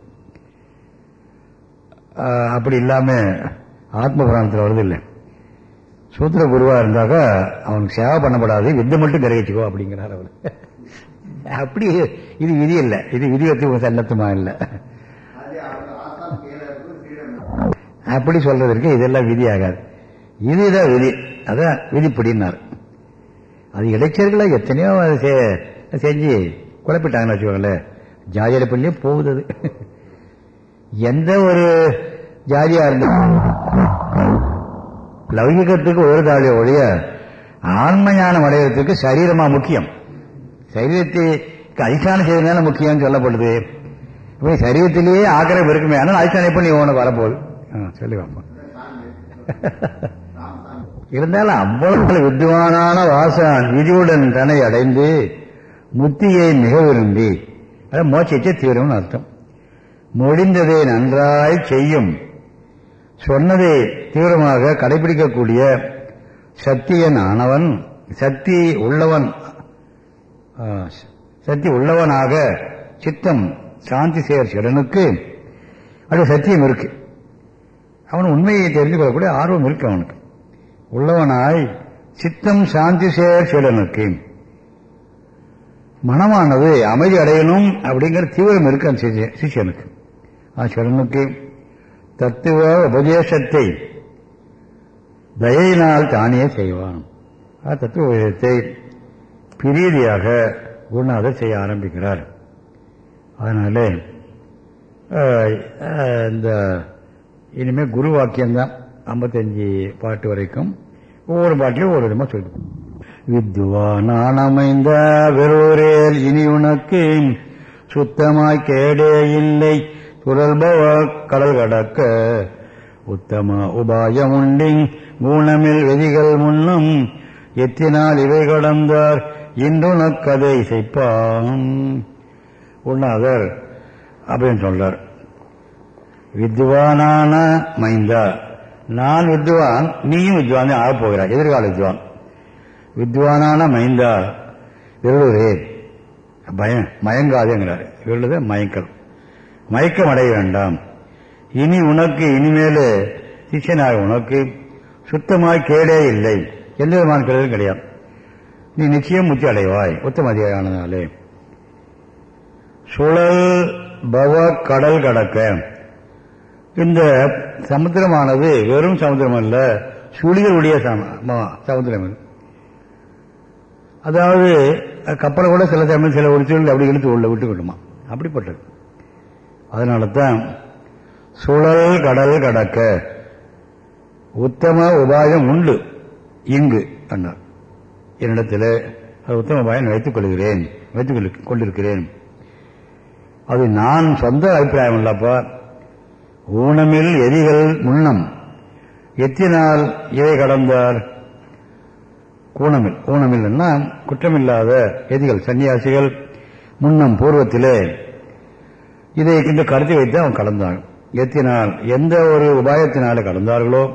அப்படி இல்லாமல் ஆத்ம புராணத்தில் வருது இல்லை. சூத்திர குருவா இருந்தாக்க அவனுக்கு சேவை பண்ணப்படாது வித்தை மட்டும் கிரகிச்சுக்கோ அப்படிங்கிறார் அவர். (laughs) அப்படி இது விதி இல்லை. இது விதிவத்து சன்னத்துமா இல்லை. அப்படி சொல்றதற்கு இதெல்லாம் விதி ஆகாது. இதுதான் விதி. அதான் விதிப்படினார் அது இடைச்சர்களா எத்தனையோ செஞ்சு குழப்பிட்டாங்கன்னு வச்சுக்கோங்களேன். ஜாதியில பள்ளியே போகுது அது. எந்த ஒரு ஜாதியா இருந்தாலும் லௌகிகத்துக்கு ஒரு தாழிய ஒழிய ஆன்ம ஞானம் அடைகிறதுக்கு சரீரமா முக்கியம். சரீரத்துக்கு அதிஷ்டானம் செய்யறதுனால முக்கியம் சொல்லப்படுது. சரீரத்திலேயே ஆக்கிரமிப்பு இருக்குமே ஆனால் அதிஷ்டானம் எப்ப நீ உனக்கு வரப்போகுது? சொல்லி பார்ப்போம் இருந்தாலும் அவ்வளவு வித்வானான வாசன் விதியுடன் தன்னை அடைந்து முத்தியை மிக விரும்பி. அதை மோட்சத்தை தீவிரம்னு அர்த்தம். முடிந்ததை நன்றாய் செய்யும். சொன்னதை தீவிரமாக கடைபிடிக்கக்கூடிய சக்தியன் ஆனவன் சக்தி உள்ளவன் சக்தி உள்ளவனாக சித்தம் சாந்தி சேர் சிறனுக்கு அது சத்தியம் இருக்கு. அவன் உண்மையை தெரிந்து கொள்ளக்கூடிய ஆர்வம் இருக்கு அவனுக்கு. உள்ளவனாய் சித்தம் சாந்தி சேர் சீலனுக்கு. மனமானது அமைதி அடையணும் அப்படிங்கிற தீவிரம் இருக்கு சிஷியனுக்கு. சிஷ்ய- தத்துவ உபதேசத்தை தயையினால் தானே செய்வான். ஆ தத்துவ உபதேசத்தை பிரீதியாக குருநாதர் செய்ய ஆரம்பிக்கிறார். அதனால இந்த இனிமேல் குரு வாக்கியம்தான் ஐம்பத்தஞ்சு பாட்டு வரைக்கும். ஒவ்வொரு பாட்டிலும் ஒவ்வொரு விதமா சொல்லி வித்வானான் அமைந்த வெறுவரேல் இனி உனக்கு சுத்தமாய் கேடே இல்லை. துரல்பவ கடல் கடக்க. உத்தம உபாயம் உண்டிங் ஊனமில் வெதிகள் முன்னும். எத்தினால் இவை கடந்தார். இன்றுனக்கதை செய்ப்பான் உண்ணாதர் அப்படின்னு சொல்றார். வித்வானான மைந்தா. நான் வித்வான் நீயும் வித்வான் ஆகப் போகிறாய். எதிர்கால வித்வான். வித்வானான மைந்தா. விருளுரே பயம் மயங்காதேங்கிறார். விருளுத மயக்கம். மயக்கம் அடைய வேண்டாம். இனி உனக்கு இனிமேல் சிஷியனாக உனக்கு சுத்தமாய் கேடே இல்லை. எந்த விதமான கெடுதலும் கிடையாது. நீ நிச்சயம் முத்தி அடைவாய். உத்தம அதிகாரியானதாலே சுழல் பவ கடல் கடக்க. இந்த சமுத்திரமானது வெறும் சமுத்திரம் அல்ல சுழிகளுடைய சமுத்திரம் அதாவது கப்பலை கூட சில சமயம் சில ஒரு அப்படி இழுத்து உள்ள விட்டு விடுமா? அப்படிப்பட்டது. அதனால தான் சுழல் கடல் கடக்க உத்தம உபாயம் உண்டு. இங்கு அண்ணார் என்னிடத்தில் அது உத்தம உபாயம் வைத்துக் கொள்கிறேன் வைத்துக் கொண்டிருக்கிறேன் அது நான் சொந்த அபிப்பிராயம் இல்லப்பா. ஊனமில் எதிகள் முன்னம். எத்தினால் இதை கடந்தார்? ஊனமில். ஊனமில்னா குற்றமில்லாத எதிகள் சன்னியாசிகள் முன்னம் பூர்வத்திலே. இதை இந்த கருத்தை வைத்து அவன் கடந்தான். எத்தினால் எந்த ஒரு உபாயத்தினால கடந்தார்களோ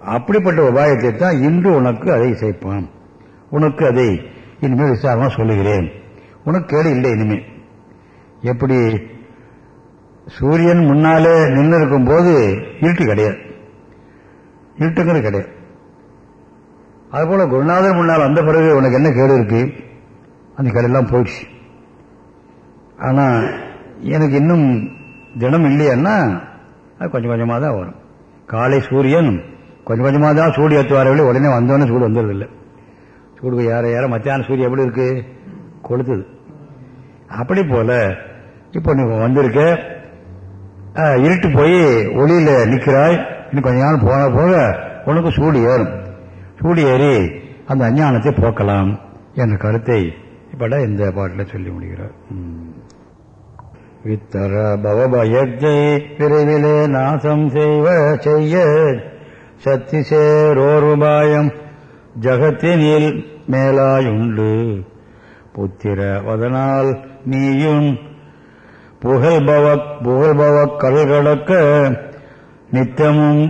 அப்படிப்பட்ட உபாயத்தை தான் இன்று உனக்கு அதை இசைப்பான். உனக்கு அதை இனிமேல் விசாரமா சொல்லுகிறேன். உனக்கு கேடு இல்லை இனிமேல் எப்படி? சூரியன் முன்னாலே நின்று இருக்கும் போது இருட்டு கிடையாது. இருட்டுங்கிறது கிடையாது. அதுபோல குருநாதர் முன்னால் வந்த பிறகு உனக்கு என்ன கேடு இருக்கு? அந்த கேடெல்லாம் போயிடுச்சு. ஆனா எனக்கு இன்னும் தினம் இல்லையான்னா அது கொஞ்சம் கொஞ்சமாக தான் வரும். காலை சூரியன் கொஞ்சம் கொஞ்சமாக தான் சூடு ஏற்றுவாரவில்லை உடனே வந்தோடனே சூடு வந்துடுறதில்லை. சூடு ஏற ஏற மத்தியான சூரியன் எப்படி இருக்கு? கொளுத்துது. அப்படி போல இப்போ நீ வந்திருக்கேன் இருட்டு போய் ஒளியில நிற்கிறாய் இன்னும் கொஞ்ச நாள் போக போக உனக்கு சூடு ஏறும். சூடு ஏறி அந்த அஞ்ஞானத்தை போக்கலாம் என்ற கருத்தை இப்பட இந்த பாட்டில் சொல்லி முடிகிறார். ம். வித்தர பவபயத்தை விரைவிலே நாசம் செய்வ செய்ய சத்தி சேரோர் ஜகத்தினில் மேலாயுண்டு. புத்திர வதனால் நீயும் புகழ்பவ புகழ்பவ கடல் கடக்க நித்தமும்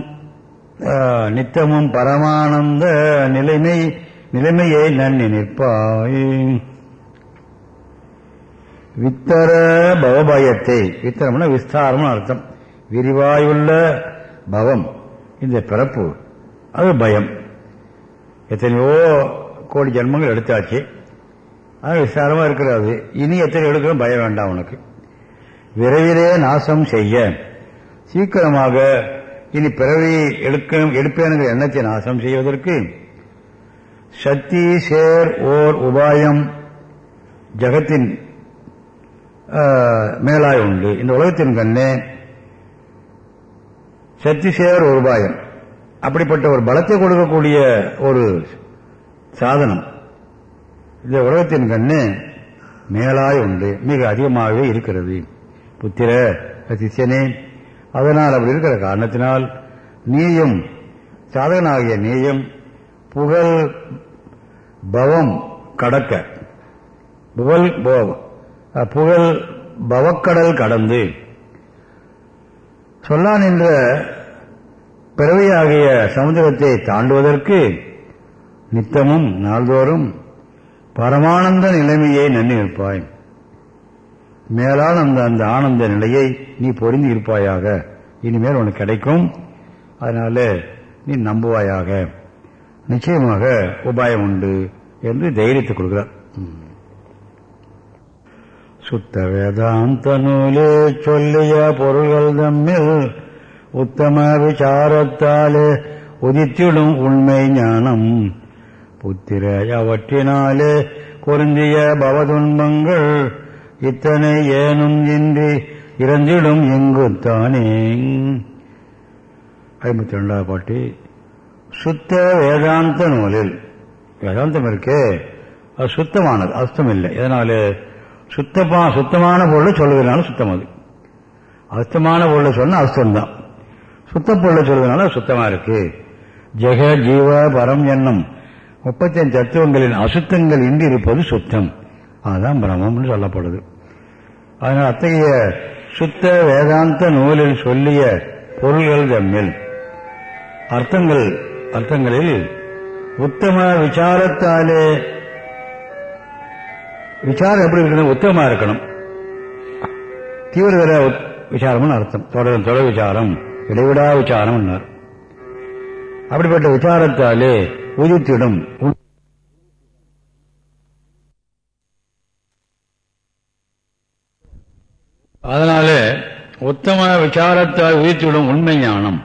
நித்தமும் பரமானந்த நிலைமை நிலைமையை நன்னி நிற்பாய். வித்தர பவபயத்தை வித்தரம்னா விஸ்தாரம்னு அர்த்தம். விரிவாயுள்ள பவம் இந்த பிறப்பு அது பயம். எத்தனையோ கோடி ஜென்மங்கள் எடுத்தாச்சு. அது விசாரமா இருக்கிறது. இனி எத்தனை எடுக்கணும்? பயம் வேண்டாம் உனக்கு. விரைவிலே நாசம் செய்ய. சீக்கிரமாக இனி பிறவி எடுக்க எடுப்பேனுங்கிற எண்ணத்தை நாசம் செய்வதற்கு சக்தி சேர் ஓர் உபாயம் ஜகத்தின் ஆஹ், மேலாய் உண்டு. இந்த உலகத்தின் கண்ணே சக்தி சேர் ஒரு உபாயம். அப்படிப்பட்ட ஒரு பலத்தை கொடுக்கக்கூடிய ஒரு சாதனம். இந்த உலகத்தின் கண்ணு மேலாய் உண்டு. மிக அதிகமாகவே இருக்கிறது. புத்திர சிஷ்யனே அதனால் அப்படி இருக்கிற காரணத்தினால் நீயும் சாதகனாகிய நீயும் புகழ் பவம் கடக்க. புகழ் பவ- புகழ் பவக்கடல் கடந்து. சொல்லான் என்ற பிறவியாகிய சமுதிரத்தை தாண்டுவதற்கு நித்தமும் நாள்தோறும் பரமானந்த நிலைமையை நன்னி நிற்பாய் மேலான அந்த அந்த ஆனந்த நிலையை நீ பொருந்தி இருப்பாயாக. இனிமேல் உனக்கு கிடைக்கும். அதனால நீ நம்புவாயாக. நிச்சயமாக உபாயம் உண்டு என்று தைரியத்தை கொடுக்கிறார் சுத்த வேதாந்த நூலே சொல்லிய பொருள்கள் தம்மில் உத்தம விசாரத்தாலே உதித்திடும் உண்மை ஞானம். புத்திர அவற்றினாலே பொருந்திய பவதுன்பங்கள் இத்தனை ஏனும் இன்றி இறந்திடும் எங்குத்தானே? ஐம்பத்தி ரெண்டாவது பாட்டு. சுத்த வேதாந்த நூலில். வேதாந்தம் இருக்கே. அது சுத்தமானது. அஸ்தம் இல்லை. எதனால? சுத்தமா சுத்தமான பொருளை சொல்லுவதனால சுத்தம் அது. அஸ்தமான பொருளை சொன்னா அஸ்தம் தான் சுத்த பொருளை சொல்வதனால சுத்தமா இருக்கு. ஜெக ஜீவ பரம் என்னும் முப்பத்தஞ்சு தத்துவங்களின் அசுத்தங்கள் இன்றி இருப்பது சுத்தம். அதுதான் பிரம்மம்னு சொல்லப்படுது. அதனால் அத்தகைய சுத்த வேதாந்த நூலில் சொல்லிய பொருள்கள் தம்மில். அர்த்தங்கள் அர்த்தங்களில் உத்தம விசாரத்தாலே விசாரம் எப்படி இருக்கணும் உத்தமமா இருக்கணும். தீவிரதர விசாரம்னு அர்த்தம். தொடர் தொடர் விசாரம் இடைவிடா விசாரம் அப்படிப்பட்ட விசாரத்தாலே உதித்திடும். அதனால உத்தம விசாரத்தால் உதித்திடும் உண்மை ஞானம்.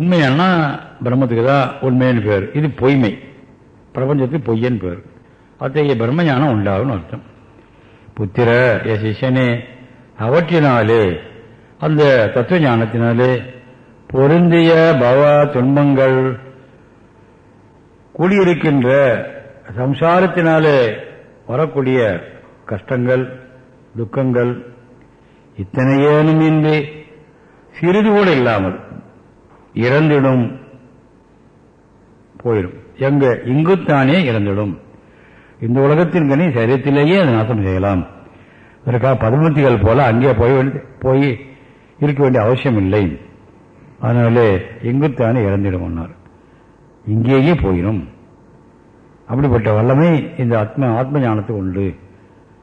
உண்மையானா பிரம்மத்துக்கு தான் உண்மைன்னு பேர். இது பொய்மை. பிரபஞ்சத்துக்கு பொய்யன்னு பேர். அத்தகைய பிரம்ம ஞானம் உண்டாகும் அர்த்தம். புத்திர ஏ சிஷனே அவற்றினாலே அந்த தத்துவ ஞானத்தினாலே பொருந்திய பவ துன்பங்கள் கூடியிருக்கின்ற சம்சாரத்தினாலே வரக்கூடிய கஷ்டங்கள் துக்கங்கள் இத்தனையேனும் இன்றி சிறிது கூட இல்லாமல் இறந்திடும் போயிடும். எங்க? இங்குத்தானே இறந்திடும். இந்த உலகத்தின் கனி சரீரத்திலேயே அதை நாசம் செய்யலாம். இதற்காக பதுமத்திகள் போல அங்கே போய் போய் இருக்க வேண்டிய அவசியம் இல்லை அதனாலே இங்குத்தானே இறந்திடும் இங்கேயே போயிடும் அப்படிப்பட்ட வல்லமை இந்த ஆத்ம ஆத்ம ஞானத்துக்கு உண்டு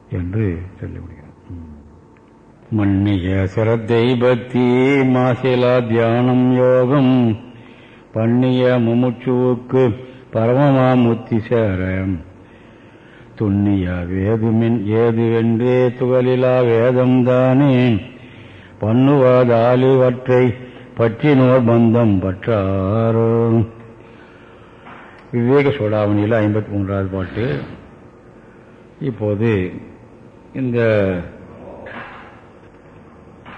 என்று சொல்லி முடியும் மன்னிய சிரத்தை பக்தி மாசிலா தியானம் யோகம். பண்ணிய முமுச்சுவுக்கு பரமமாமுத்தி சேர துண்ணிய வேதுமின் ஏதுவென்றே துகளிலா வேதம்தானே பண்ணுவதாலிவற்றை பற்றினோர் பந்தம் பற்றாரோ. விவேக சோடாவணியில் ஐம்பத்தி மூன்றாவது பாட்டு. இப்போது இந்த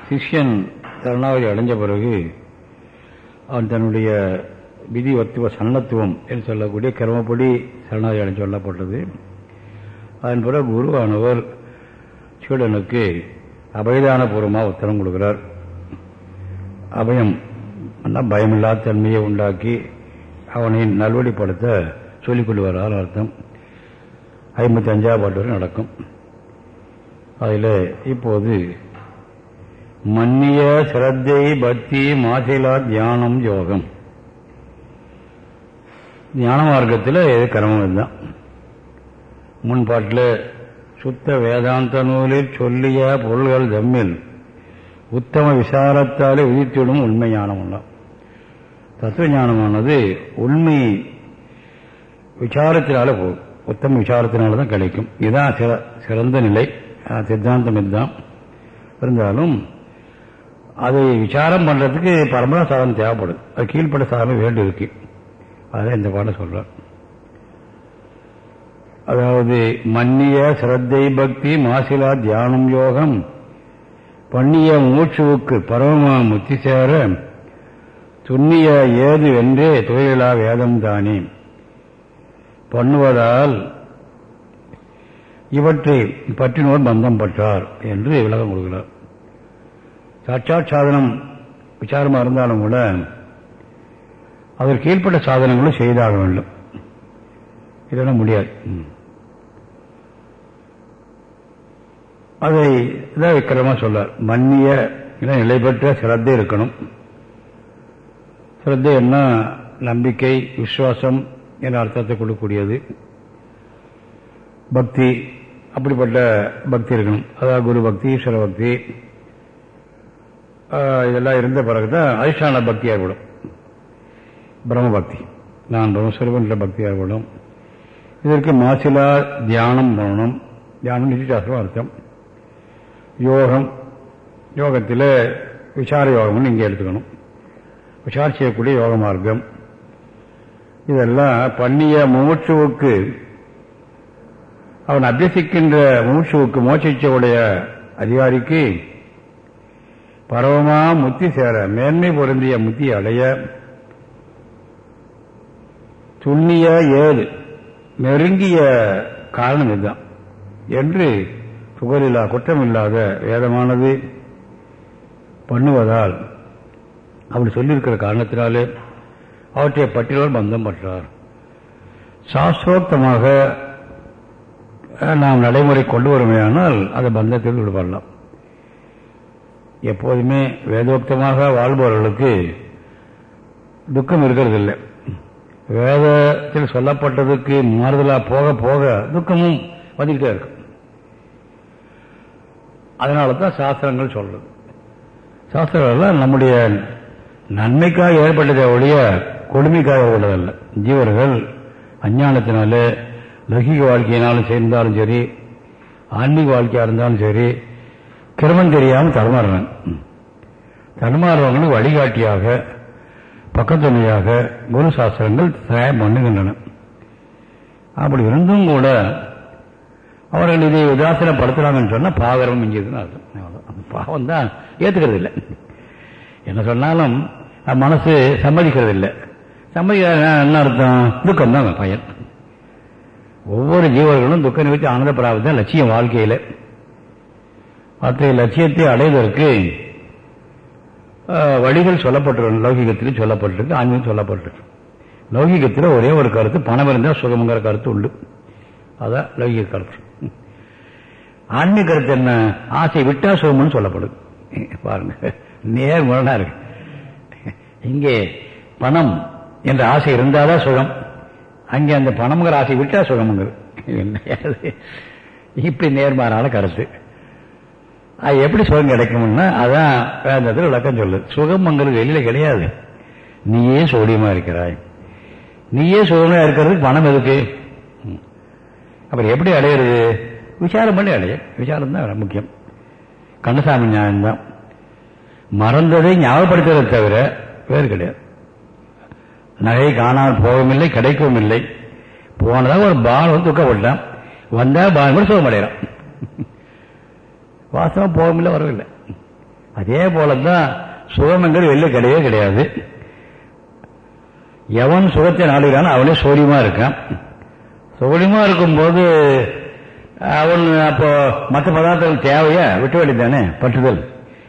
சிஷ்யன் சரணாகதி அடைஞ்ச பிறகு அவன் தன்னுடைய விதி வத்துவ சன்னத்துவம் என்று சொல்லக்கூடிய கிரமப்படி சரணாகதி அடைஞ்சு சொல்லப்பட்டது அதன் பிறகு குருவானவர் சீடனுக்கு அபயதான பூர்வமாக உத்தரம் கொடுக்கிறார். அபயம் பயமில்லாத தன்மையை உண்டாக்கி அவனை நல்வழிப்படுத்த சொல்லிக் கொண்டு வரார் அர்த்தம். ஐம்பத்தி அஞ்சாவது பாட்டு வரை நடக்கும். அதில் இப்போது மன்னிய சிரத்தை பக்தி மாசிலா தியானம் யோகம். ஞான மார்க்கத்தில் கிரமம் இதுதான். முன்பாட்டில் சுத்த வேதாந்த நூலில் சொல்லிய பொருள்கள் தம்மில் உத்தம விசாரத்தாலே உதித்திடும் உண்மை ஞானம் உள்ள தத்துவ ஞானமானது உண்மை விசாரத்தினால போகும் உத்தம விசாரத்தினால தான் கிடைக்கும். இதுதான் சிறந்த நிலை. சித்தாந்தம் இதுதான். இருந்தாலும் அதை விசாரம் பண்ணுறதுக்கு பரம்பரா சாதனம் தேவைப்படுது. அது கீழ்ப்பட சாதனம் வேண்டி இருக்கு அதான் இந்த பாடம் சொல்கிறார் அதாவது மன்னிய சிரத்தை பக்தி மாசிலா தியானம் யோகம் பண்ணிய மூச்சுவுக்கு பரமமா முத்தி சேர துண்ணிய ஏது என்றே தொழிலா வேதம் தானே. பண்ணுவதால் இவற்றை பற்றினோர் பந்தம் பற்றார் என்று விளக்கம் கொடுக்கிறார். சாட்சாத் சாதனம் விசாரமாக இருந்தாலும் கூட அதற்கு கீழ்ப்பட்ட சாதனங்களும் செய்தாக வேண்டும். இதெல்லாம் முடியாது. அதை இதான் விக்கிரமா சொல்லார் மன்னிய நிலை பெற்ற சிரத்தை இருக்கணும். சிரத்தை என்ன? நம்பிக்கை விசுவாசம் என்ற அர்த்தத்தை கொடுக்கக்கூடியது. பக்தி அப்படிப்பட்ட பக்தி இருக்கணும். அதாவது குரு பக்தி ஈஸ்வர பக்தி இதெல்லாம் இருந்த பிறகுதான் அதிஷ்டான பக்தியாக விடும் பிரம்ம பக்தி நான் பிரம்மஸ்வரூபம் பக்தியாக பக்தி இதற்கு மாசிலா தியானம் பண்ணணும் தியானம் நிதிசாஸ்திரம் அர்த்தம். யோகம். யோகத்தில் விசார யோகம்னு இங்கே எடுத்துக்கணும். விசார செய்யக்கூடிய யோக மார்க்கம். இதெல்லாம் பண்ணிய மூச்சுவுக்கு அவன் அபியசிக்கின்ற மூச்சுவுக்கு மோசிச்சவுடைய அதிகாரிக்கு பரவமா முத்தி சேர மேன்மை பொருந்திய முத்தி அடைய துண்ணிய ஏது நெருங்கிய காரணம் இதுதான். என்று புகழில்லா குற்றமில்லாத வேதமானது பண்ணுவதால் அப்படி சொல்லியிருக்கிற காரணத்தினாலே அவற்றை பட்டியலால் பந்தம் பற்றார். சாஸ்திரோக்தமாக நாம் நடைமுறை கொண்டு வருமையானால் அதை பந்தத்தில் விடுபடலாம். எப்போதுமே வேதோக்தமாக வாழ்பவர்களுக்கு துக்கம் இருக்கிறதில்லை. வேதத்தில் சொல்லப்பட்டதுக்கு மாறுதலாக போக போக துக்கமும் வந்துக்கிட்டே இருக்கும் அதனால தான் சாஸ்திரங்கள் சொல்றது. சாஸ்திரங்கள் நம்முடைய நன்மைக்காக ஏற்பட்டதை ஒழிய கொடுமைக்காக உள்ளதல்ல. ஜீவர்கள் அஞ்ஞானத்தினால லௌகிக வாழ்க்கையினாலும் சேர்ந்தாலும் சரி ஆன்மீக வாழ்க்கையாக இருந்தாலும் சரி கிரமம் தெரியாமல் தடுமாறுறேன். தடுமாறுறவங்களுக்கு வழிகாட்டியாக பக்கத்துணையாக குரு சாஸ்திரங்கள் தயார் பண்ணுகின்றன. அப்படி இருந்தும் கூட அவர்கள் இதை உதாசனப்படுத்துறாங்கன்னு சொன்னால் பாகரம் மிஞ்சதுன்னு அர்த்தம். அந்த பாவம் தான். ஏற்றுக்கிறது இல்லை என்ன சொன்னாலும் மனசு சம்மதிக்கிறது இல்லை சம்மதிக்காத என்ன அர்த்தம்? துக்கம் தான் பயன் ஒவ்வொரு ஜீவர்களும் துக்க நிவர்த்தி ஆனந்த பிராப்தம் லட்சியம் வாழ்க்கையில். அத்தகைய லட்சியத்தை அடைவதற்கு வழிகள் சொல்லப்பட்டிருக்கு லௌகிகத்திலும் சொல்லப்பட்டிருக்கு ஆன்மீகம் சொல்லப்பட்டிருக்கு. லௌகிகத்தில் ஒரே ஒரு கருத்து பணம் இருந்தால் சுகமுங்கிற கருத்து உண்டு. அதான் லௌகிக கருத்து. ஆன்மீக கருத்து என்ன? ஆசை விட்டா சுகம்னு சொல்லப்படும். பாருங்க நேர் முரணா இருக்கு. இங்கே பணம் என்ற ஆசை இருந்தாதான் சுகம்? அங்கே அந்த பணம்ங்கிற ஆசை விட்டா சுகமுங்கிறது. இப்படி நேர்மாறான கருத்து. அது எப்படி சுகம் கிடைக்கும்னா அதான் வேந்தத்தில் விளக்கம் சொல்லுது. சுகம்ங்கிறது வெளியில் கிடையாது. நீயே சோடியமா இருக்கிறாய். நீயே சுகமாக இருக்கிறதுக்கு பணம் எதுக்கு? அப்புறம் எப்படி அடையிறது? விசாரம் பண்ணி அடைய விசாரம் தான் முக்கியம். கண்ணசாமி நியாயம்தான். மறந்ததை ஞாபகப்படுத்துவதை தவிர வேறு கிடையாது. நகை காணாமல் போகவும் இல்லை கிடைக்கவும் இல்லை. போனதாக ஒரு பால் வந்து துக்கப்பட்டான். வந்தால் பால் கூட சுகம் வாசனை வாசம் போகவும் இல்லை வரவில்லை. அதே போலதான் சுகம்ங்கிறது வெளில கிடையவே கிடையாது. எவன் சுகத்தை நாடுகிறானோ அவனே சோடியமா இருக்கான். சோடியமா இருக்கும்போது அவன் அப்போ மற்ற பதார்த்தங்கள் தேவையா? விட்டு வேண்டியதானே பற்றுதல்.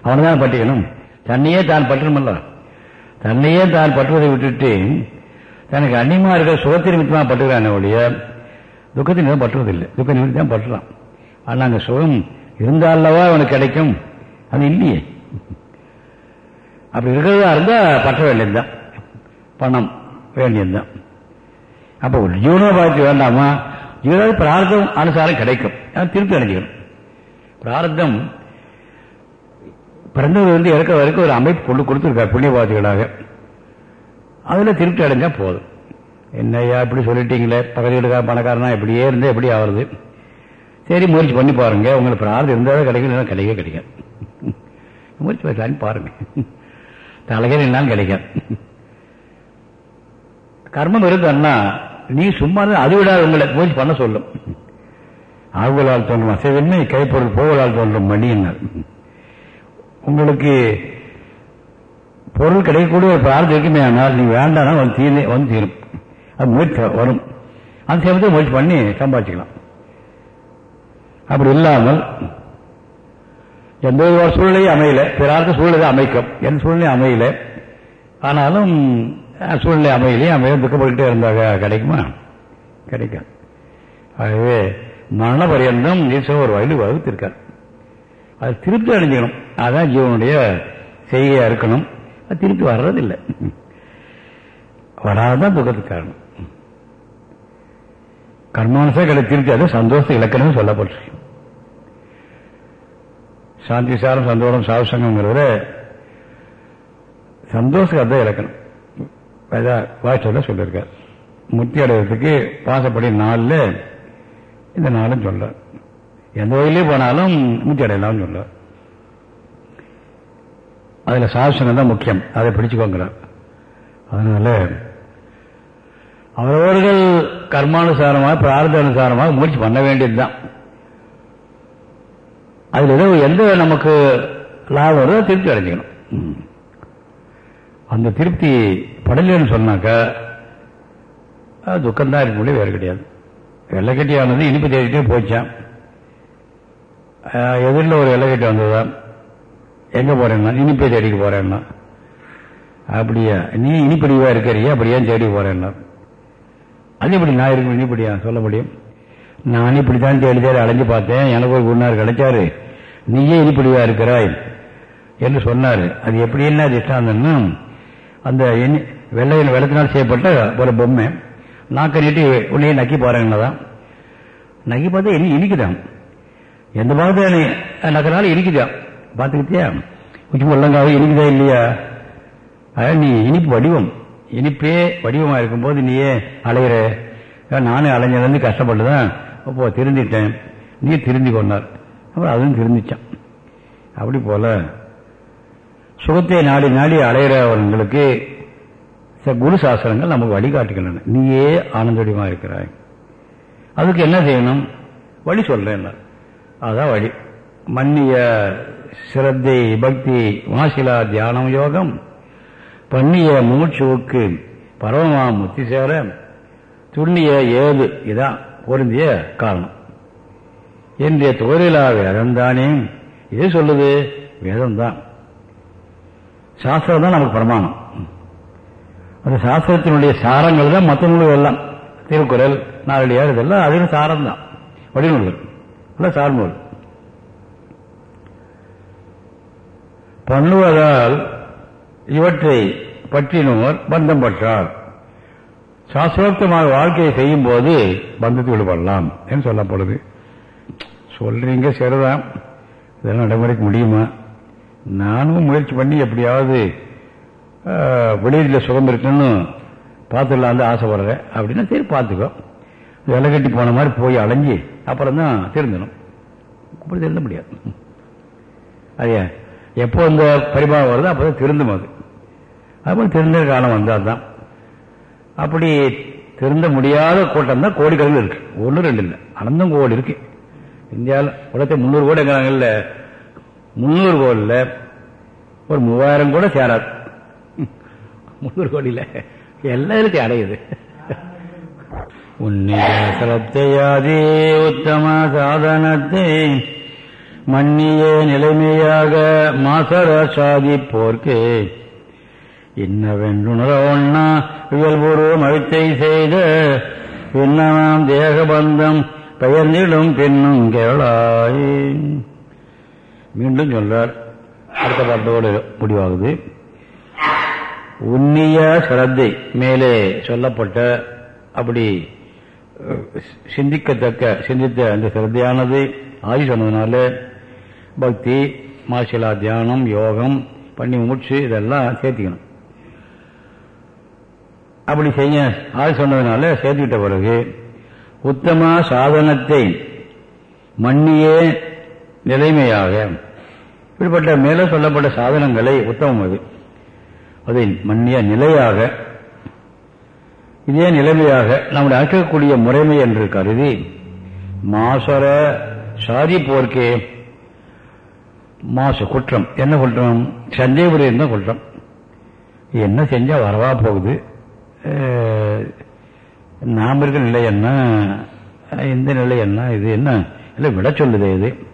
அவனை தான் பட்டிக்கணும் தன்னையே தான் பற்றணுமல்ல தன்னையே தான் பற்றுவதை விட்டுட்டு தனக்கு அந்நியமாக இருக்கிற சுகத்தின் நிமித்தமாக பட்டுக்கிறான ஒழிய துக்கத்தின் நிமிடம் பற்றுவதில்லை. துக்க நிமித்தம் தான் பற்றுறான். ஆனால் அங்கே சுகம் இருந்தாலவா அவனுக்கு கிடைக்கும்? அது இல்லையே. அப்படி இருக்கிறதா இருந்தால் பற்ற வேண்டியதுதான். பணம் வேண்டியதுதான். அப்போ ஒரு ஜீவனோபாயத்து வேண்டாமா? ஜீவனோ பிரார்த்தம் அனுசாரம் கிடைக்கும். திருப்தி அடைஞ்சிக்கணும். பிரார்த்தம் பிறந்தது வந்து இறக்க வரைக்கும் ஒரு அமைப்பு கொண்டு கொடுத்துருக்காரு புண்ணியவாதிகளாக. அதில் திருப்தி அடைஞ்சா போதும். என்னையா இப்படி சொல்லிட்டீங்களே? பக்கத்து வீட்டுக்கார பணக்காரனா இப்படியே இருந்தால் எப்படி ஆகுறது சரி முயற்சி பண்ணி பாருங்க. உங்களுக்கு பிரார்த்தம் இருந்தாலும் கிடைக்கும் இல்லைன்னா கிடைக்கவே கிடைக்காது. முயற்சி பண்ணலான்னு பாருங்க. தலைகள் எல்லாம் கிடைக்காது. கர்மம் இருந்தான்னா நீ சும்மா அது விடாது உங்களை. முயற்சி பண்ண சொல்லும். ஆகுலால் தோன்றும் அசைவின்மை கைப்பொருள் போகலால் தோன்றும் மணியினர் உங்களுக்கு பொருள் கிடைக்கக்கூடிய ஒரு பிரார்த்தம் இருக்குமே ஆனால் நீ வேண்டாம்னா வந்து தீர்ந்து வந்து தீரும். அது முயற்சி வரும். அந்த சமயத்தை முயற்சி பண்ணி சம்பாதிச்சுக்கலாம். அப்படி இல்லாமல் எந்த ஒரு சூழ்நிலையும் அமையல. பிறார்த்த சூழ்நிலை அமைக்கும். என் சூழ்நிலையும் அமையல. ஆனாலும் சூழ்நிலை அமையலையும் அமைய துக்கப்பட்டுட்டே இருந்தாங்க கிடைக்குமா? கிடைக்கும் ஆகவே மரண பரியந்தம் ஈஸ்வரன் ஒரு வயலு வகுத்திருக்கார். அது திருப்தி அடைஞ்சிக்கணும். அதான் ஜீவனுடைய செய்கையாக இருக்கணும். அது திருப்பி வர்றதில்லை. வராதான் துக்கத்துக்கு காரணம். கர்மானுசா கிடை திருப்தி அது சந்தோஷ இலக்கணம் சொல்லப்பட்டிருக்கு. சாந்தி சாரம் சந்தோஷம் சாவசங்கம்ங்கிறத சந்தோஷம் அதான் இலக்கணம் வாய்ச்சொல்ல சொல்லியிருக்கார் முத்தி அடைவதற்கு பாசப்படி நாளில் இந்த நாளும் சொல்றார். எந்த வகையிலே போனாலும் முத்தி அடையலாம்னு சொல்றார். அதில் சாசனம் தான் முக்கியம். அதை பிடிச்சுக்கோங்கிறார். அதனால அவரவர்கள் கர்மானுசாரமாக பிரார்த்த அனுசாரமாக முயற்சி பண்ண வேண்டியதுதான். அதில் ஏதோ எந்த நமக்கு லாபம் வருதோ திருப்தி அடைஞ்சிக்கணும். அந்த திருப்தி படலைன்னு சொன்னாக்கா துக்கம்தான் இருக்க முடியும் வேறு கிடையாது. வெள்ளைக்கட்டியானது இனிப்பு தேடிட்டே போச்சான் எதிரில் ஒரு வெள்ளைக்கட்டி வந்ததுதான். எங்க போறேன்னா? இனிப்பை தேடிக்கு போறேன்னா. அப்படியா? நீ இனிப்படிவா இருக்கிறியா? அப்படியா? தேடி போறேன்னா. அது எப்படி நான் இருக்கு இனிப்படியா? சொல்ல முடியும்? நானே இப்படித்தான் தேடி தேடி அலைஞ்சு பார்த்தேன். எனக்கு ஒரு குருநார் கிடைச்சாரு. நீயே இனிப்படிவா இருக்கிறாய் என்று சொன்னார். அது எப்படி என்ன திஷ்டாந்தம்னா அந்த வெள்ளையின் வெள்ளையில் வெள்ளத்தினால் செய்யப்பட்ட ஒரு பொம்மை. நாக்க நீட்டி உன்னையே நக்கி போறேன்னு நக்கி பார்த்தா இனி இனிக்குதான். எந்த பாகத்தை நக்கினாலும் இனிக்குதான் பார்த்துக்கிட்டியா? உச்சி முள்ளங்காவும் இனிக்குதா இல்லையா? அதான் நீ இனிப்பு வடிவம். இனிப்பே வடிவமாக இருக்கும்போது நீயே அலையிற. நானும் நானே அலைஞ்சதுலேருந்து கஷ்டப்பட்டு தான் அப்போ திருந்திட்டேன். நீ திருந்தி கொண்டார். அப்புறம் அதுவும் திருந்திச்சான். அப்படி போல சுகத்தை நாடி நாடி அலையிறவர்களுக்கு குரு சாஸ்திரங்கள் நமக்கு வழிகாட்டுகின்றன நீயே ஆனந்தடிமா இருக்கிறாய். அதுக்கு என்ன செய்யணும்? வழி சொல்றேன் அதான் வழி. மன்னிய சிரத்தை பக்தி வாசிலா தியானம் யோகம். பண்ணிய மூச்சுவுக்கு பரவமா முத்தி சேர. துண்ணிய ஏது? இதான். பொருந்திய காரணம். என்னுடைய தொழிலா வேதம்தானே இது சொல்லுது வேதம்தான். சாஸ்திரம் தான் நமக்கு பிரமாணம். அந்த சாஸ்திரத்தினுடைய சாரங்கள் தான் மற்ற நூல்கள் எல்லாம். திருக்குறள் நாலடியார் இதெல்லாம் அதுவும் சாரம் தான் வடிநூல்கள் இல்லை சார்நூல். பண்ணுவதால் இவற்றை பற்றினோர் பந்தம் பற்றார். சாஸ்திரோக்தமாக வாழ்க்கையை செய்யும் போது பந்தத்தை விடுபடலாம் என்று சொல்லப்படுது. சொல்றீங்க சரிதான். இதெல்லாம் நடைமுறைக்கு முடியுமா? நானும் முயற்சி பண்ணி எப்படியாவது வெளியில் சுகம் இருக்குன்னு பார்த்துடலான்னு ஆசைப்படுறேன். அப்படின்னா சரி பார்த்துக்கோ. வெலை கட்டி போன மாதிரி போய் அலைஞ்சி அப்புறம் தான் திருந்தணும். அப்படி திருந்த முடியாது. அது எப்போ இந்த பரிபாகம் வருதோ அப்போ தான் திருந்தும் அது. அப்புறம் திருந்த காலம் வந்தால் தான் அப்படி திருந்த முடியாத கூட்டம் தான் கோடிக்கணக்கில் இருக்கு. ஒன்று ரெண்டு இல்லை. அனந்தம் கோடி இருக்கு. இந்தியாவில் உலகத்தை முந்நூறு கோடி எங்கிறாங்கல்ல முந்நூறு கோடியில் ஒரு மூவாயிரம் கூட சேராது. முந்நூறு கோடியில் எல்லாருக்கும் அடையுது. உன்னிய உத்தம சாதனத்தை மன்னிய நிலைமையாக மாசர சாதிப்போர்க்கு இன்னவென்றுணர ஒன்னா இயல்பூர்வம் அவித்தை செய்த பின்னமாம் தேகபந்தம் பெயர்ந்திடும் பின்னும் கேளாய். மீண்டும் சொல்றார். அடுத்த பாட்டோடு முடிவாகுது. உன்னிய சிரத்தை மேலே சொல்லப்பட்ட அப்படி சிந்திக்கத்தக்க சிந்தித்த அந்த சிரத்தையானது ஆதி சொன்னதுனால பக்தி மாசிலா தியானம் யோகம் பண்ணி மூச்சு இதெல்லாம் சேர்த்திக்கணும். அப்படி செய்ய ஆள் சொன்னதுனால சேர்த்துக்கிட்ட பிறகு உத்தம சாதனத்தை மண்ணியே நிலைமையாக இப்படிப்பட்ட மேலே சொல்லப்பட்ட சாதனங்களை உத்தமம் அது. அதை மண்ணிய நிலையாக இதே நிலைமையாக நம்முடைய அழைக்கக்கூடிய முறைமை என்று கருதி மாசர சாதி போர்க்கே மாசு குற்றம். என்ன குற்றம்? சந்தேகம் தான் குற்றம். என்ன செஞ்சா வரவா போகுது? நாம் இருக்கிற நிலை என்ன? இந்த நிலை என்ன? இது என்ன? இல்லை விட சொல்லுதே இது.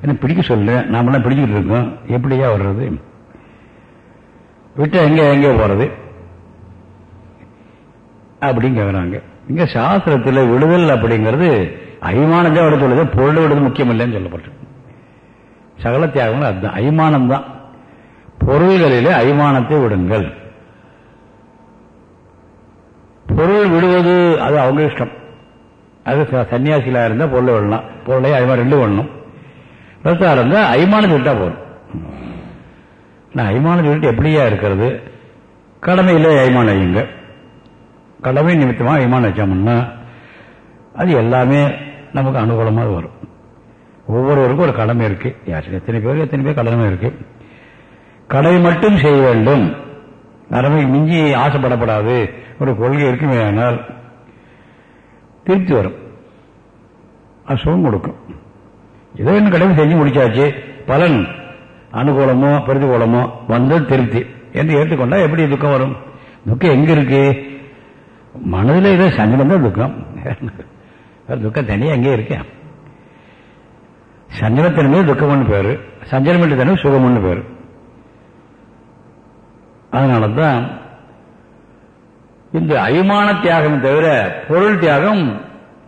என்ன பிடிக்க சொல்றேன் நாமெல்லாம் பிடிச்சிட்டு இருக்கோம். எப்படியா வர்றது? விட்டு எங்க எங்கே போறது? அப்படின்னு கேட்குறாங்க இங்க சாஸ்திரத்தில் விடுதல் அப்படிங்கிறது அய்மானத்தை விட சொல்லுது பொருள் விடுதல் முக்கியம் இல்லைன்னு சொல்லப்பட்டு. சகல தியாகங்கள் அதுதான். அய்மானம் தான் பொருள்களிலே அய்மானத்தை விடுங்கள். பொருள் விடுவது அது அவங்க இஷ்டம். அது ச- இருந்தால் பொருளை விடலாம். பொருளை மாதிரி ரெண்டு விடணும். விவசாயம் இருந்தால் அய்மானம் சொல்லிட்டா போதும். நான் அய்மானம் சொல்லிட்டு எப்படியா இருக்கிறது? கடமையிலே அய்மானம் வையுங்க. கடமை நிமித்தமாக அய்மானம் வச்சோம்னா அது எல்லாமே நமக்கு அனுகூலமாக வரும். ஒவ்வொருவருக்கும் ஒரு கடமை இருக்கு. யாருக்கு எத்தனை பேருக்கு எத்தனை பேர் கடமை இருக்கு? கடமை மட்டும் செய்ய வேண்டும். கடமை மிஞ்சி ஆசைப்படப்படாது. ஒரு கொள்கை இருக்குமே ஆனால் திருப்தி வரும். அது சுகம் கொடுக்கும். ஏதோ என்ன கடமை செஞ்சு முடிச்சாச்சு. பலன் அனுகூலமோ பிரதிகூலமோ வந்தது திருப்தி என்று ஏற்றுக்கொண்டா எப்படி துக்கம் வரும்? துக்கம் எங்க இருக்கு? மனதில் ஏதோ சஞ்சலம் தான் துக்கம். துக்கம் தனியாக எங்கே இருக்கேன் சஞ்சலத்தின் மீது துக்கம்னு பேரு. சஞ்சலம் தனி சுகம்னு பேரு. அதனால தான் இந்த அபிமான தியாகம் தவிர பொருள் தியாகம்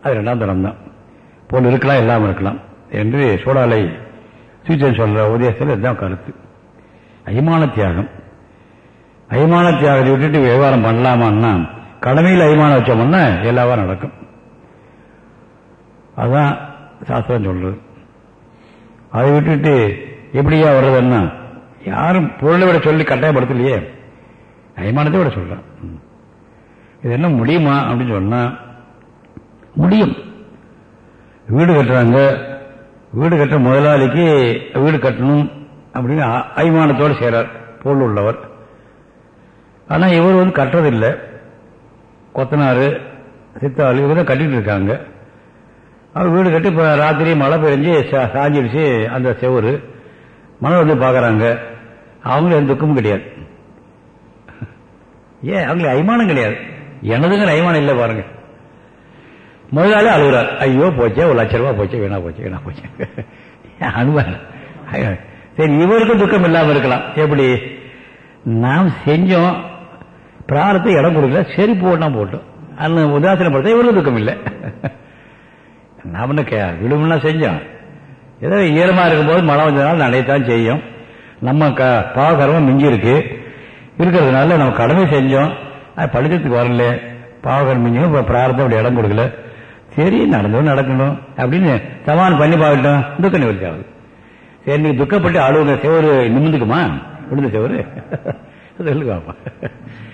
அது ரெண்டாம் தரம் தான் பொருள் இருக்கலாம் இல்லாமல் இருக்கலாம் என்று சூடாலை சீச்சன் சொல்ற உதயத்தில் இதுதான் கருத்து. அபிமான தியாகம். அபிமான தியாகத்தை விட்டுட்டு விவகாரம் பண்ணலாமான்னா கடமையில் அபிமானம் வச்சோம்னா எல்லாவா நடக்கும். அதுதான் சாஸ்திரம் சொல்றது. அதை விட்டுட்டு எப்படியா வர்றதுன்னா யாரும் பொருளை விட சொல்லி கட்டாயப்படுத்தலையே. அபிமானத்தை விட சொல்கிறான் இது என்ன முடியுமா அப்படின்னு சொன்னால் முடியும். வீடு கட்டுறாங்க. வீடு கட்டுற முதலாளிக்கு வீடு கட்டணும் அப்படின்னு அபிமானத்தோடு செய்கிறார் பொருள் உள்ளவர். ஆனால் இவர் வந்து கட்டுறதில்லை. கொத்தனார் சித்தாள் இவர் தான் கட்டிகிட்டு இருக்காங்க. அவர் வீடு கட்டி இப்போ ராத்திரி மழை பெஞ்சு சாஞ்சிடுச்சு அந்த செவரு. மழை வந்து பார்க்குறாங்க அவங்களும் எந்த துக்கமும் கிடையாது. ஏன்? அவங்களுக்கு அய்மானம் கிடையாது. எனதுங்கிற அய்மானம் இல்லை பாருங்க. முதலாளி அழுகுறார். ஐயோ போச்சே ஒரு லட்ச ரூபா போச்சு வீணா போச்சு வீணா போச்சு. அனுபவம்? சரி இவருக்கும் துக்கம் இல்லாமல் இருக்கலாம். எப்படி? நாம் செஞ்சோம் பிராரத்தை இடம் கொடுக்கல சரி போட்டா போட்டோம். அது உதாசனப்படுத்த இவருக்கு துக்கம் இல்லை. நாம் என்ன கே விடுமுலாம் செஞ்சோம். ஏதோ ஈரமாக இருக்கும்போது மழை வந்ததுனால நடையத்தான் செய்யும். நம்ம க பாவகரமாக மிஞ்சிருக்கு இருக்கிறதுனால நம்ம கடமை செஞ்சோம். அது படிக்கிறதுக்கு வரல. பாவகரம் மிஞ்சும் இப்போ பிரார்த்தம் அப்படி இடம் கொடுக்கல. சரி நடந்தோம் நடக்கணும். அப்படின்னு சமான் பண்ணி பார்க்கட்டும் துக்க நிவர்த்தி ஆகுது. சரி நீங்க துக்கப்பட்டு அழுவுங்க. செவரு நிமிந்துக்குமா? விழுந்த செவரு சொல்லு பாப்பா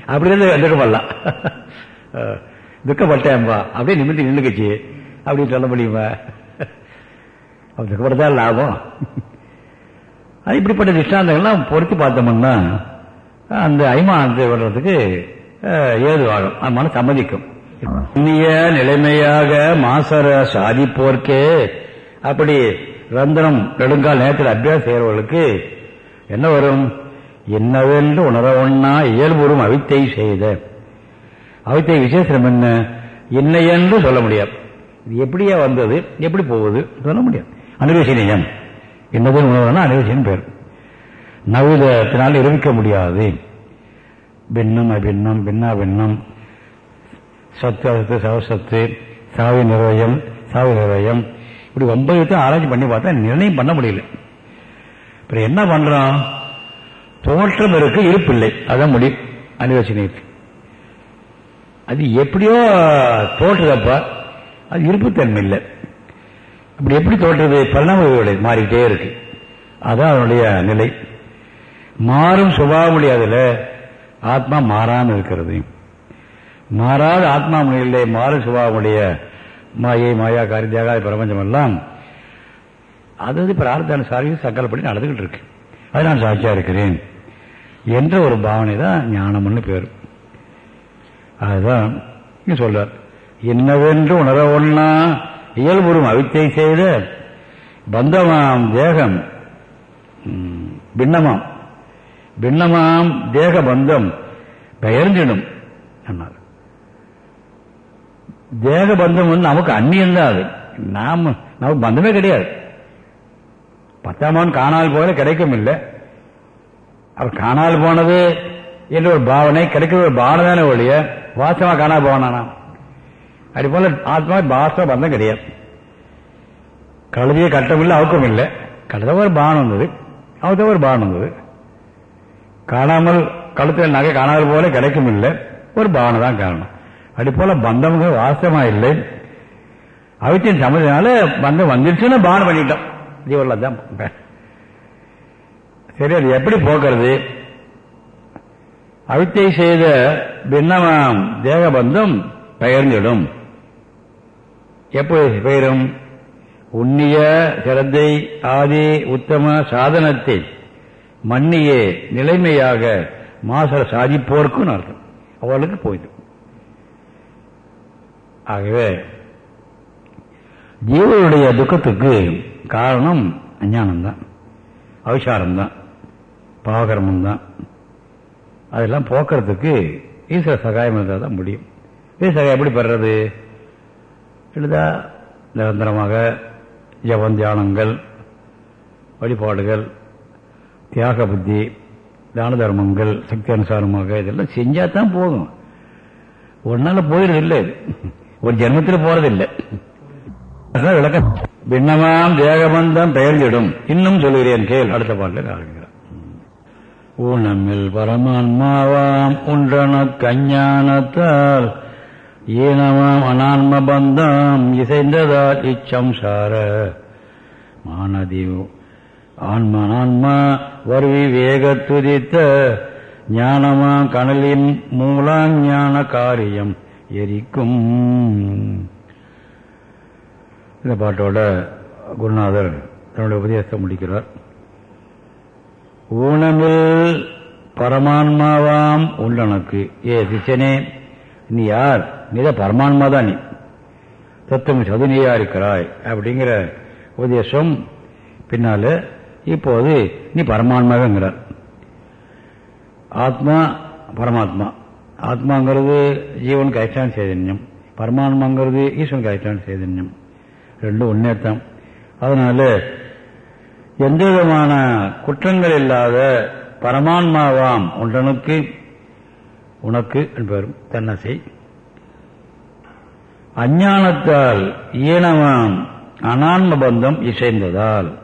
அப்படி இருந்து துக்கப்படலாம் துக்கப்பட்டேன்பா. அப்படியே நிமிந்து நின்றுக்குச்சு. அப்படின்னு சொல்ல முடியுமா? அப்படி துக்கப்பட்டதான் லாபம். அது இப்படிப்பட்ட திஷ்டாந்தங்கள்லாம் பொருத்தி பார்த்தோம்னா அந்த ஐமானத்தை வர்றதுக்கு ஏதுவாகும் அது மன சம்மதிக்கும் இனிய நிலைமையாக மாசர சாதிப்போர்க்கே அப்படி ரந்தனம் நெடுங்கால் நேரத்தில் அபியாசம் செய்கிறவர்களுக்கு என்ன வரும்? என்னவென்று உணர ஒண்ணா இயல்புறும் அவித்தை செய்த. அவித்தை விசேஷம் என்ன? என்னையென்று சொல்ல முடியாது. இது எப்படியா வந்தது? எப்படி போகுது? சொல்ல முடியாது. அனுவேசனியம் என்னதுன்னு உணர்வுனா அனுவேசன் பேர். நவீதத்தினால் நிரூபிக்க முடியாது. பின்னம் அபின்னம் பின்னா பின்னம். சத்து அசத்து சவசத்து சாவி நிர்வயம் சாவி நிர்வயம் இப்படி ஒன்பது விதத்தை ஆராய்ச்சி பண்ணி பார்த்தா நிர்ணயம் பண்ண முடியல. அப்புறம் என்ன பண்ணுறோம் தோற்றம் இருக்கு இருப்பில்லை அதான் முடி. அனிவசனை அது எப்படியோ தோற்றுதப்பா அது இருப்புத்தன்மை இல்லை. அப்படி எப்படி தோற்றுறது பரிணாம மாறிக்கிட்டே இருக்கு. அதான் அதனுடைய நிலை. மாறும் சுபாவமுடைய அதில்? ஆத்மா மாறாமல் இருக்கிறது மாறாத ஆத்மா முறையிலே மாறும் சுபாவமுடைய மாயை மாயா காரித்யாக பிரபஞ்சம் எல்லாம். அது வந்து பிரார்த்தனை சாரி சங்கல்படி நடந்துகிட்டு இருக்கு. அது நான் சாட்சியா இருக்கிறேன். என்ற ஒரு பாவனை தான் ஞானம்னு பேர். அதுதான் இங்க சொல்றார். என்னவென்று உணர ஒண்ணா? இயல்புறும் அவித்தை செய்த பந்தமாம் தேகம். பின்னமாம். பின்னமாம் தேக பந்தம் பெயர்ந்திடும் என்னார் தேக பந்தம் வந்து நமக்கு அந்நியம் தான் அது. நாம் நமக்கு பந்தமே கிடையாது. பத்தாமான் காணால் போல கிடைக்கும் இல்லை. அவர் காணால் போனது என்ற ஒரு பாவனை கிடைக்கிற ஒரு பாவனை தானே ஒழிய வாசமா காணா போனானா அது போல ஆத்மா பாசமா பந்தம் கிடையாது. கழுதிய கட்டமில்லை அவுக்கம் இல்லை. கழுத ஒரு பானம் வந்தது. அவத்த ஒரு பானம் வந்தது. காணாமல் கழுத்தில் நகை காணாமல் போல கிடைக்கும் இல்லை ஒரு பாவனை தான் காரணம். அது போல பந்தம்ங்க வாசமா இல்லை. அவித்தின் சமதினால பந்தம் வந்துருச்சுன்னு பானம் பண்ணிட்டோம் ஜீவன்ல தான். சரி அது எப்படி போக்குறது? அவித்தை செய்த பின்னமாம் தேகபந்தம் பெயர்ந்திடும். எப்போது பெயரும்? உன்னிய சிறந்தை ஆதி உத்தம சாதனத்தை. மண்ணியே நிலைமையாக மாசர சாதிப்போருக்கும் அர்த்தம். அவளுக்கு போயிடும் ஆகவே ஜீவனுடைய துக்கத்துக்கு காரணம் அஞ்ஞானம்தான். அவிசாரம்தான். பாவகர்மம்தான் அதெல்லாம் போக்குறதுக்கு ஈஸ்வர சகாயம் இருந்தால் தான் முடியும். ஈஸ்வர எப்படி பெறது எழுதா நிரந்தரமாக ஜபம் தியானங்கள் வழிபாடுகள் தியாக புத்தி தான தர்மங்கள் சக்தி அனுசாரமாக இதெல்லாம் செஞ்சா தான் போகும் ஒரு நாள் போயிடுது இல்லை இது. ஒரு ஜென்மத்தில் போறதில்லை. அதான் விளக்கம். பின்னமாம் தேகபந்தம் பெயர்ந்திடும். இன்னும் சொல்கிறேன் கேள். அடுத்த பாட்டில் ஆரம்பிக்கிறார் ஊனமில் பரமான்மாவாம் உன்றன கஞ்ஞானத்தால் ஈனமாம் அனான்ம பந்தம் இசைந்ததால் இச்சம்சார. மானதி ஆன்மனான்மா வருவி வேகத்துதித்த ஞானமா கனலின் மூலாஞான காரியம் எரிக்கும். இந்த பாட்டோட குருநாதர் தன்னுடைய உபதேசத்தை முடிக்கிறார். ஊனமில் பரமான்மாவாம் உள்ளனக்கு ஏ சிஷனே நீ யார்? நீத பரமான்மா தான் நீ. தத்துவம் சதுனியா இருக்கிறாய் அப்படிங்கிற உபதேசம் பின்னால இப்போது நீ பரமாத்மாவேங்கிறார் ஆத்மா பரமாத்மா. ஆத்மாங்கிறது ஜீவனுக்கு அதிஷ்டான சைதன்யம். பரமாத்மாங்கிறது ஈஸ்வனுக்கு அதிஷ்டான சைதன்யம். ரெண்டும் ஒன்னே தான் அதனால எந்த விதமான குற்றங்கள் இல்லாத பரமான்மாவாம் ஒன்றனுக்கு உனக்கு என்பரும் தன்னசை. அஞ்ஞானத்தால் ஈனமாம் அனான்ம பந்தம் இசைந்ததால்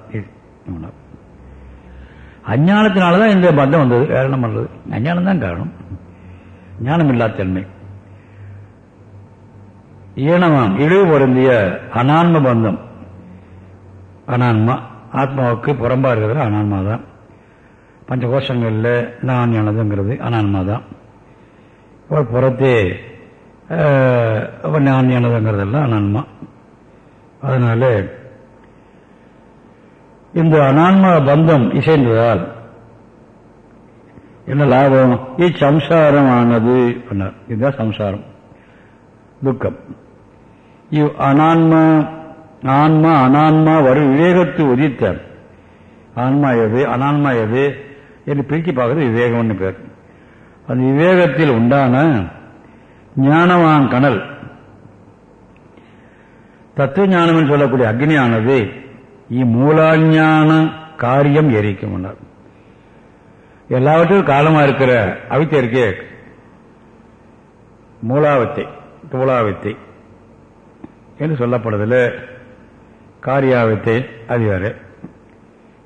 அஞ்ஞானத்தினாலதான் இந்த பந்தம் வந்தது. வேற என்ன பண்றது அஞ்ஞானம் தான் காரணம். ஞானம் இல்லாத தன்மை. ஈனமாம் இழிவு பொருந்திய அனான்ம பந்தம். அனான்மா ஆத்மாவுக்கு புறம்பா இருக்கிறது அனான்மா தான் பஞ்ச கோஷங்களில் நான் எனதுங்கிறது அனான்மா தான் புறத்தே நான் எனதுங்கிறதெல்லாம் அனான்மா. அதனால இந்த அனான்மா பந்தம் இசைந்ததால் என்ன லாபம்? இச்சம்சாரமானது பண்ணார் இதுதான் சம்சாரம். துக்கம். இவ் அனான்மா ஆன்மா அனான்மா வரும் விவேகத்து உதித்தார். ஆன்மா எது? அனான்மா எது? என்று பிரிச்சு பார்க்கறது விவேகம்னு பேர். அந்த விவேகத்தில் உண்டான ஞானவான் கனல். தத்துவ ஞானம் சொல்லக்கூடிய அக்னியானது இம்மூலாஞான காரியம் எரிக்கும் எல்லாவற்றிலும் காலமா இருக்கிற அவித்தை இருக்கே மூலாவத்தை தூளாவத்தை என்று சொல்லப்படுதில் காரியாவத்தை அது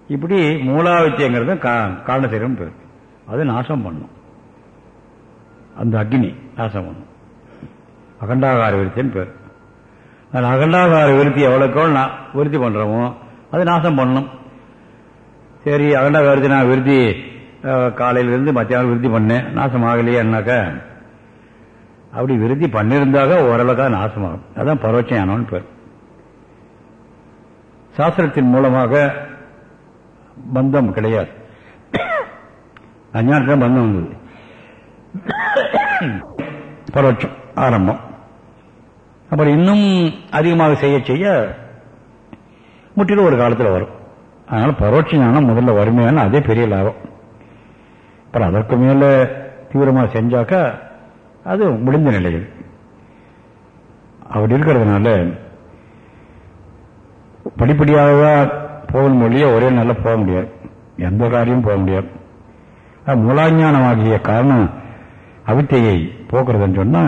இப்படி மூலாவத்தியங்கிறது கா- காரணசீரம் பேர் அது நாசம் பண்ணும் அந்த அக்னி நாசம் பண்ணும் அகண்டாகார விருத்தின்னு பேர் அந்த அகண்டாகார விருத்தி எவ்வளோக்கோ நான் விருத்தி பண்ணுறோமோ அது நாசம் பண்ணணும் சரி அகண்டாகார விருத்தி நான் விருத்தி காலையிலிருந்து மத்தியானம் விருத்தி பண்ணேன். நாசம் அப்படி விருத்தி பண்ணியிருந்தாக ஓரளவுக்காக நாசமாகும். அதான் பரோட்ச பேர். சாஸ்திரத்தின் மூலமாக பந்தம் கிடையாது. அஞ்ஞானத்தில் பந்தம் வந்தது. பரோட்சம் ஆரம்பம். அப்புறம் இன்னும் அதிகமாக செய்ய செய்ய முற்றிலும் ஒரு காலத்தில் வரும். அதனால பரோட்ச ஞானம் முதல்ல வறுமையான அதே பெரிய லாபம். அப்புறம் அதற்கு மேல தீவிரமாக செஞ்சாக்கா அது முடிந்த நிலையில். அப்படி இருக்கிறதுனால படிப்படியாக தான் போகணும் மொழியே ஒரே நாள்ல போக முடியாது. எந்த காரியமும் போக முடியாது. மூலாஞானமாகிய காரணம் அவித்தையை போக்குறதுன்னு சொன்னா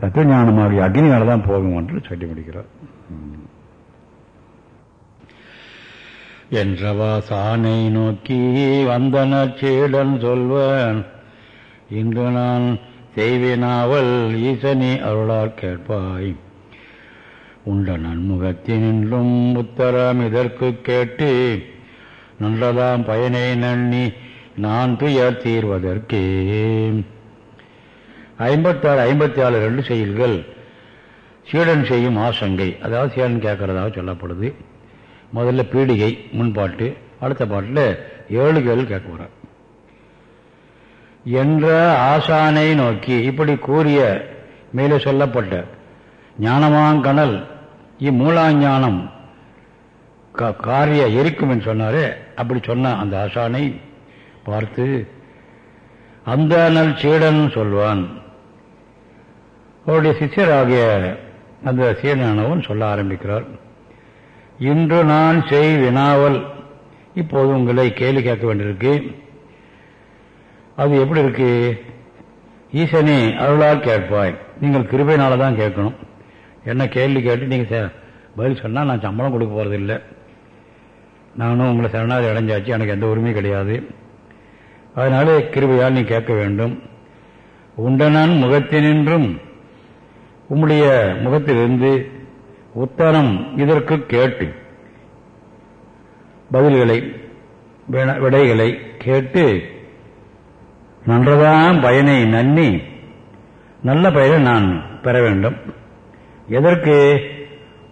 தத்துவ ஞானமாகிய அக்னியால தான் போகும் என்று சொல்லி முடிக்கிறார். என்றவா சானை நோக்கி வந்தனர் சீடன் சொல்வன். இன்று நான் செய்வினாவல் ஈசனி அருளால் கேட்பாய். உண்ட நன்முகத்தினின்றும் உத்தரம் இதற்கு கேட்டு நல்லதாம் பயனை நன்னி நான் துயர் தீர்வதற்கே. ஐம்பத்தாறு ஐம்பத்தி ஆறு ரெண்டு செயல்கள். சீடன் செய்யும் ஆசங்கை. அதாவது சீடன் கேட்கறதாக சொல்லப்படுது. முதல்ல பீடிகை முன்பாட்டு அடுத்த பாட்டில் ஏழு கேள்வி கேட்க போகிறார் என்ற ஆசானை நோக்கி இப்படி கூறிய மேலே சொல்லப்பட்ட ஞானமாங்கணல் இம்மூலாஞானம் காரிய எரிக்கும் என்று சொன்னாரே அப்படி சொன்ன அந்த ஆசானை பார்த்து அந்த நல் சீடன் சொல்வான். அவருடைய சிஷ்யராகிய அந்த சீடனானவன் சொல்ல ஆரம்பிக்கிறார். இன்று நான் செய் வினாவல். இப்போது உங்களை கேள்வி கேட்க வேண்டியிருக்கு. அது எப்படி இருக்கு? ஈசனே அருளால் கேட்பாய். நீங்கள் கிருபையினால தான் கேட்கணும். என்ன கேள்வி கேட்டு நீங்கள் பதில் சொன்னால் நான் சம்பளம் கொடுக்க போகிறதில்லை நானும் உங்களை சரணாதி அடைஞ்சாச்சு. எனக்கு எந்த உரிமையும் கிடையாது. அதனால கிருபையால் நீ கேட்க வேண்டும். உண்டனான் முகத்தினின்றும் உம்முடைய முகத்திலிருந்து உத்தரம் இதற்கு கேட்டு. பதில்களை விடைகளை கேட்டு நன்றதான் பயனை நன்னி நல்ல பயனை நான் பெற வேண்டும். எதற்கு?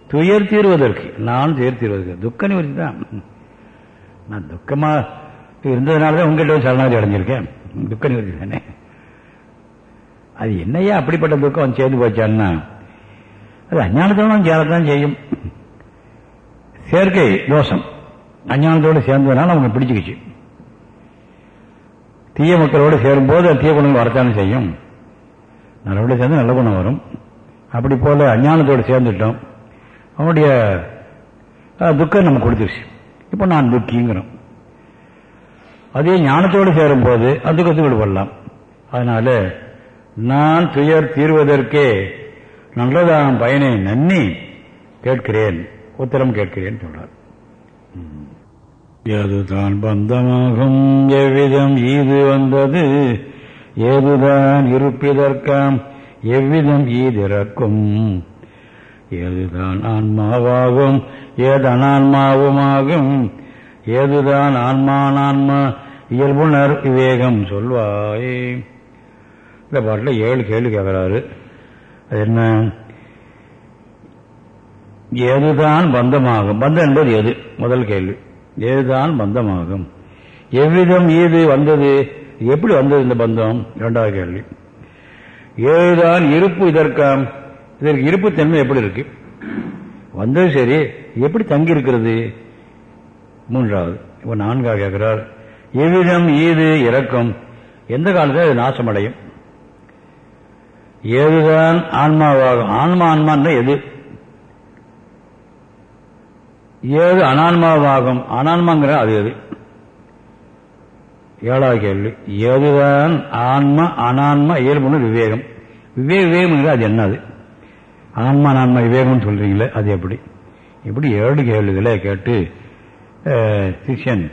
துயர் தீர்வதற்கு. நான் துயர் தீர்வதற்கு. துக்க நிவர்த்தி தான். நான் துக்கமா இருந்ததுனால தான் உங்கள்கிட்ட சரணாதி அடைஞ்சிருக்கேன். துக்க நிவர்த்தி தானே? அது என்னையா அப்படிப்பட்ட துக்கம் சேர்ந்து போச்சான்னா அது அஞ்ஞானத்தோடு சேரத்தான் செய்யும் செயற்கை தோஷம் அஞ்ஞானத்தோடு சேர்ந்ததுனால அவங்க பிடிச்சிக்கிச்சு தீய மக்களோடு சேரும்போது தீய குணங்கள் வரத்தானே செய்யும் நல்லபடியாக சேர்ந்து நல்ல குணம் வரும் அப்படி போல அஞ்ஞானத்தோடு சேர்ந்துட்டோம் அவனுடைய துக்கம் நம்ம கொடுத்துருச்சு இப்போ நான் துக்கிங்கிறோம் அதே ஞானத்தோடு சேரும்போது அந்த துக்கத்துக்கு விடுபடலாம் அதனால நான் துயர் தீர்வதற்கே நல்லதாம் பயனை நன்னி கேட்கிறேன் உத்தரம் கேட்கிறேன் சொல்றார். ஏதுதான் பந்தமாகும்? எவ்விதம் ஈது வந்தது? ஏதுதான் இருப்பிதற்காம்? எவ்விதம் ஈதிறக்கும்? ஏதுதான் ஆன்மாவாகும்? ஏது அனான்மாவுமாகும் ஏதுதான் ஆன்மானான்மா இயல்புணர் விவேகம் சொல்வாய். இந்த பாட்டில் ஏழு கேள்வி கேட்கிறாரு. அது என்ன? ஏதுதான் பந்தமாகும். பந்தம் என்பது எது? முதல் கேள்வி. ஏதுதான் பந்தமாகும். எவ்விதம் ஈது வந்தது? எப்படி வந்தது இந்த பந்தம்? இரண்டாவது கேள்வி. ஏதுதான் இருப்பு இதற்காம்? இதற்கு இருப்பு தன்மை எப்படி இருக்கு? வந்தது சரி. எப்படி தங்கி இருக்கிறது மூன்றாவது. இப்ப நான்காக கேட்கிறார். எவ்விதம் ஈது இறக்கம் எந்த காலத்தில் அது நாசமடையும்? ஏதுதான் ஆன்மாவாகும். ஆன்மா ஆன்மான் எது? ஏது அனான்மாவாகும்? அனான்மாங்கிற அது எது? ஏழாவது கேள்வி. ஏதுதான் ஆன்மா அனான்மா இயல்புன்னு விவேகம். விவேக விவேகம்ங்கிற அது என்னது ஆன்மா அனான்மா விவேகம்னு சொல்றீங்களே அது எப்படி? இப்படி ஏழு கேள்விகளை கேட்டு சிஷியன்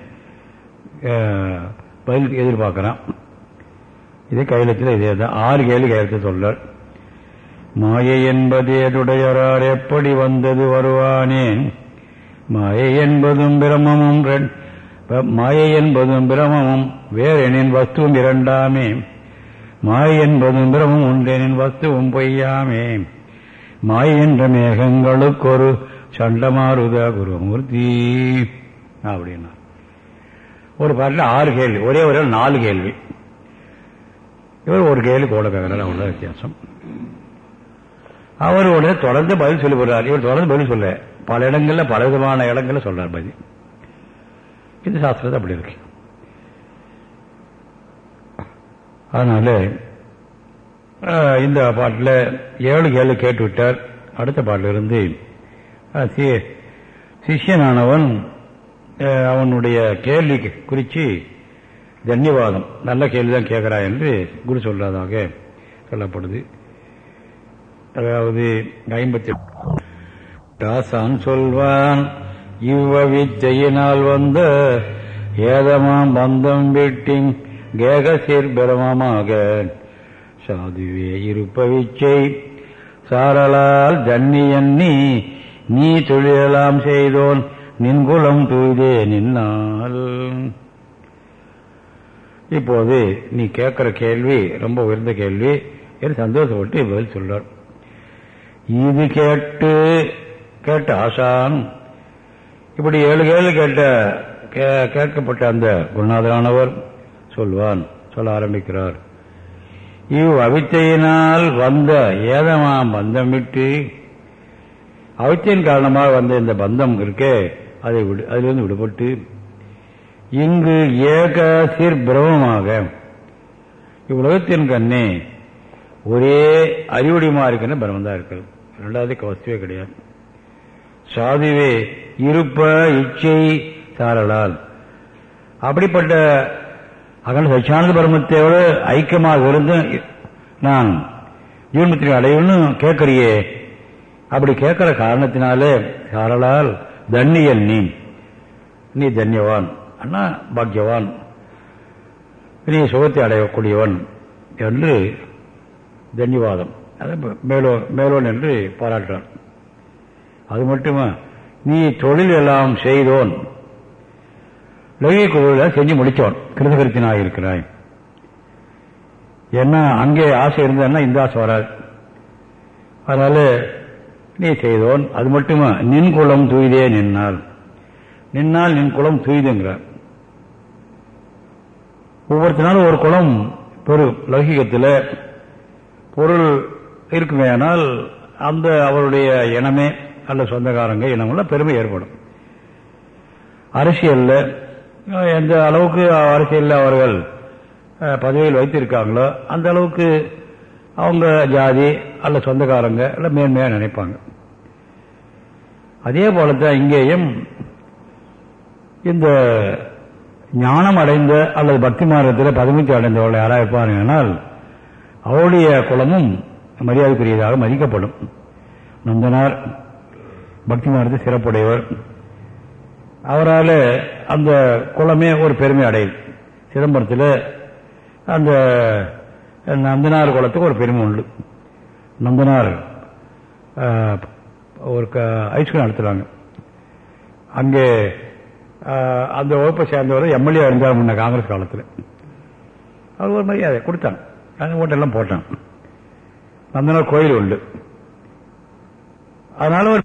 பதில் எதிர்பார்க்கிறான். இதே கையெழுத்தில் இதே தான். ஆறு கேள்வி கையெழுத்து சொல்றார். மாயை என்பது ஏதுடையரார் எப்படி வந்தது வருவானேன் மாயை என்பதும் பிரமமும் மாயை என்பதும் பிரமமும் வேறெனின் வஸ்துவும் இரண்டாமே. மாயை என்பதும் பிரமம் ஒன்றெனின் வஸ்துவும் பொய்யாமே. மாயை என்ற மேகங்களுக்கு ஒரு சண்டமாருதா குருமூர்த்தி அப்படின்னா ஒரு பாட்டில் ஆறு கேள்வி ஒரே ஒரே நாலு கேள்வி. இவர் ஒரு கேள்வி கோல கேட்கிறார் அவ்வளோ வித்தியாசம். அவர் உடனே தொடர்ந்து பதில் சொல்லி போடுறார். இவர் தொடர்ந்து பதில் சொல்ல. பல இடங்கள்ல பல விதமான இடங்களில் சொல்றார் பதில். இந்த சாஸ்திரத்தை அப்படி இருக்கு. அதனால இந்த பாட்டில் ஏழு கேள்வி கேட்டு விட்டார் அடுத்த பாட்டிலிருந்து சிஷ்யனானவன் அவனுடைய கேள்வி குறித்து தன்யவாதம். நல்ல கேள்விதான் கேட்கிறா என்று குரு சொல்றதாக சொல்லப்படுது. அதாவது ஐம்பத்தி தாசான் சொல்வான் இவ்வ வித்தையினால் வந்த ஏதமாம் பந்தம் விட்டிங் கேகசீர் பிரமமாக சாதுவே இருப்பவிச்சை சாரலால் ஜன்னி எண்ணி நீ தொழிலாம் செய்தோன் நின்குலம் தூய்தே நின்னால். இப்போது நீ கேட்கிற கேள்வி ரொம்ப உயர்ந்த கேள்வி என்று சந்தோஷப்பட்டு பதில் சொல்றார். இது கேட்டு கேட்ட ஆசான் இப்படி ஏழு கேள்வி கேட்ட கே- கேட்கப்பட்ட அந்த குருநாதரானவர் சொல்வான் சொல்ல ஆரம்பிக்கிறார். இவ் அவித்தையினால் வந்த ஏதமாம் பந்தமிட்டு அவித்தையின் காரணமாக வந்த இந்த பந்தம் இருக்கே அதை விடு அதிலிருந்து விடுபட்டு இங்கு ஏகாசிர் பிரமமாக இவ்வுலகத்தின் கண்ணே ஒரே அறிவுடையமா இருக்கின்ற பிரம்மம் தான் இருக்கிறது ரெண்டாவது வஸ்துவே கிடையாது. சாதுவே இருப்ப இச்சை சாரலால் அப்படிப்பட்ட அகண்ட சச்சியானந்த பிரம்மத்தோடு ஐக்கியமாக இருந்து நான் ஜீவன்முத்திரை அடையணும்னு கேட்கறியே அப்படி கேட்கிற காரணத்தினாலே சாரலால் தன்னியல் நீ. நீ தன்யவான். அண்ணா பாக்கியவான். நீ சுகத்தை அடையக்கூடியவன் என்று தன்யவாதம் அதை மேலோ மேலோன் என்று பாராட்டுறான். அது மட்டுமா? நீ தொழில் எல்லாம் செய்தோன். லௌகிக தொழிலை செஞ்சு முடித்தவன் கிருதகிருத்தினாக இருக்கிறாய். என்ன அங்கே ஆசை இருந்ததுன்னா இந்த ஆசை வராது. அதனால நீ செய்தோன். அது மட்டுமா? நின் குலம் தூய்தே நின்னால். நின்னால் நின் குலம் தூய்துங்கிறார். ஒவ்வொருத்தனாலும் ஒரு குளம் பெரும். லௌகிகத்தில் பொருள் இருக்குமேனால் அந்த அவருடைய இனமே அல்ல சொந்தக்காரங்க இனமெல்லாம் பெருமை ஏற்படும். அரசியல்ல எந்த அளவுக்கு அரசியலில் அவர்கள் பதவியில் வைத்திருக்காங்களோ அந்த அளவுக்கு அவங்க ஜாதி அல்ல சொந்தக்காரங்க அல்ல மேன்மையாக நினைப்பாங்க. அதே போல தான் இங்கேயும் இந்த ஞானம் அடைந்த அல்லது பக்தி மார்க்கத்தில் பதவிக்கு அடைந்தவர்களை யாராக இருப்பார்கள் அவருடைய குலமும் மரியாதைக்குரியதாக மதிக்கப்படும். நந்தனார் பக்தி மார்க்கத்தில் சிறப்புடையவர். அவரால் அந்த குலமே ஒரு பெருமை அடையும். சிதம்பரத்தில் அந்த நந்தனார் குலத்துக்கு ஒரு பெருமை உண்டு. நந்தனார் ஒரு ஐஸ்கிரீம் நடத்துகிறாங்க அங்கே அந்த வகுப்பை சேர்ந்தவர் எம்எல்ஏ இருந்தார் முன்ன காங்கிரஸ் காலத்தில். அவர் ஒரு மரியாதை கொடுத்தாங்க அந்த ஓட்டெல்லாம் போட்டான் நந்தனார் கோயில் உண்டு. அதனால ஒரு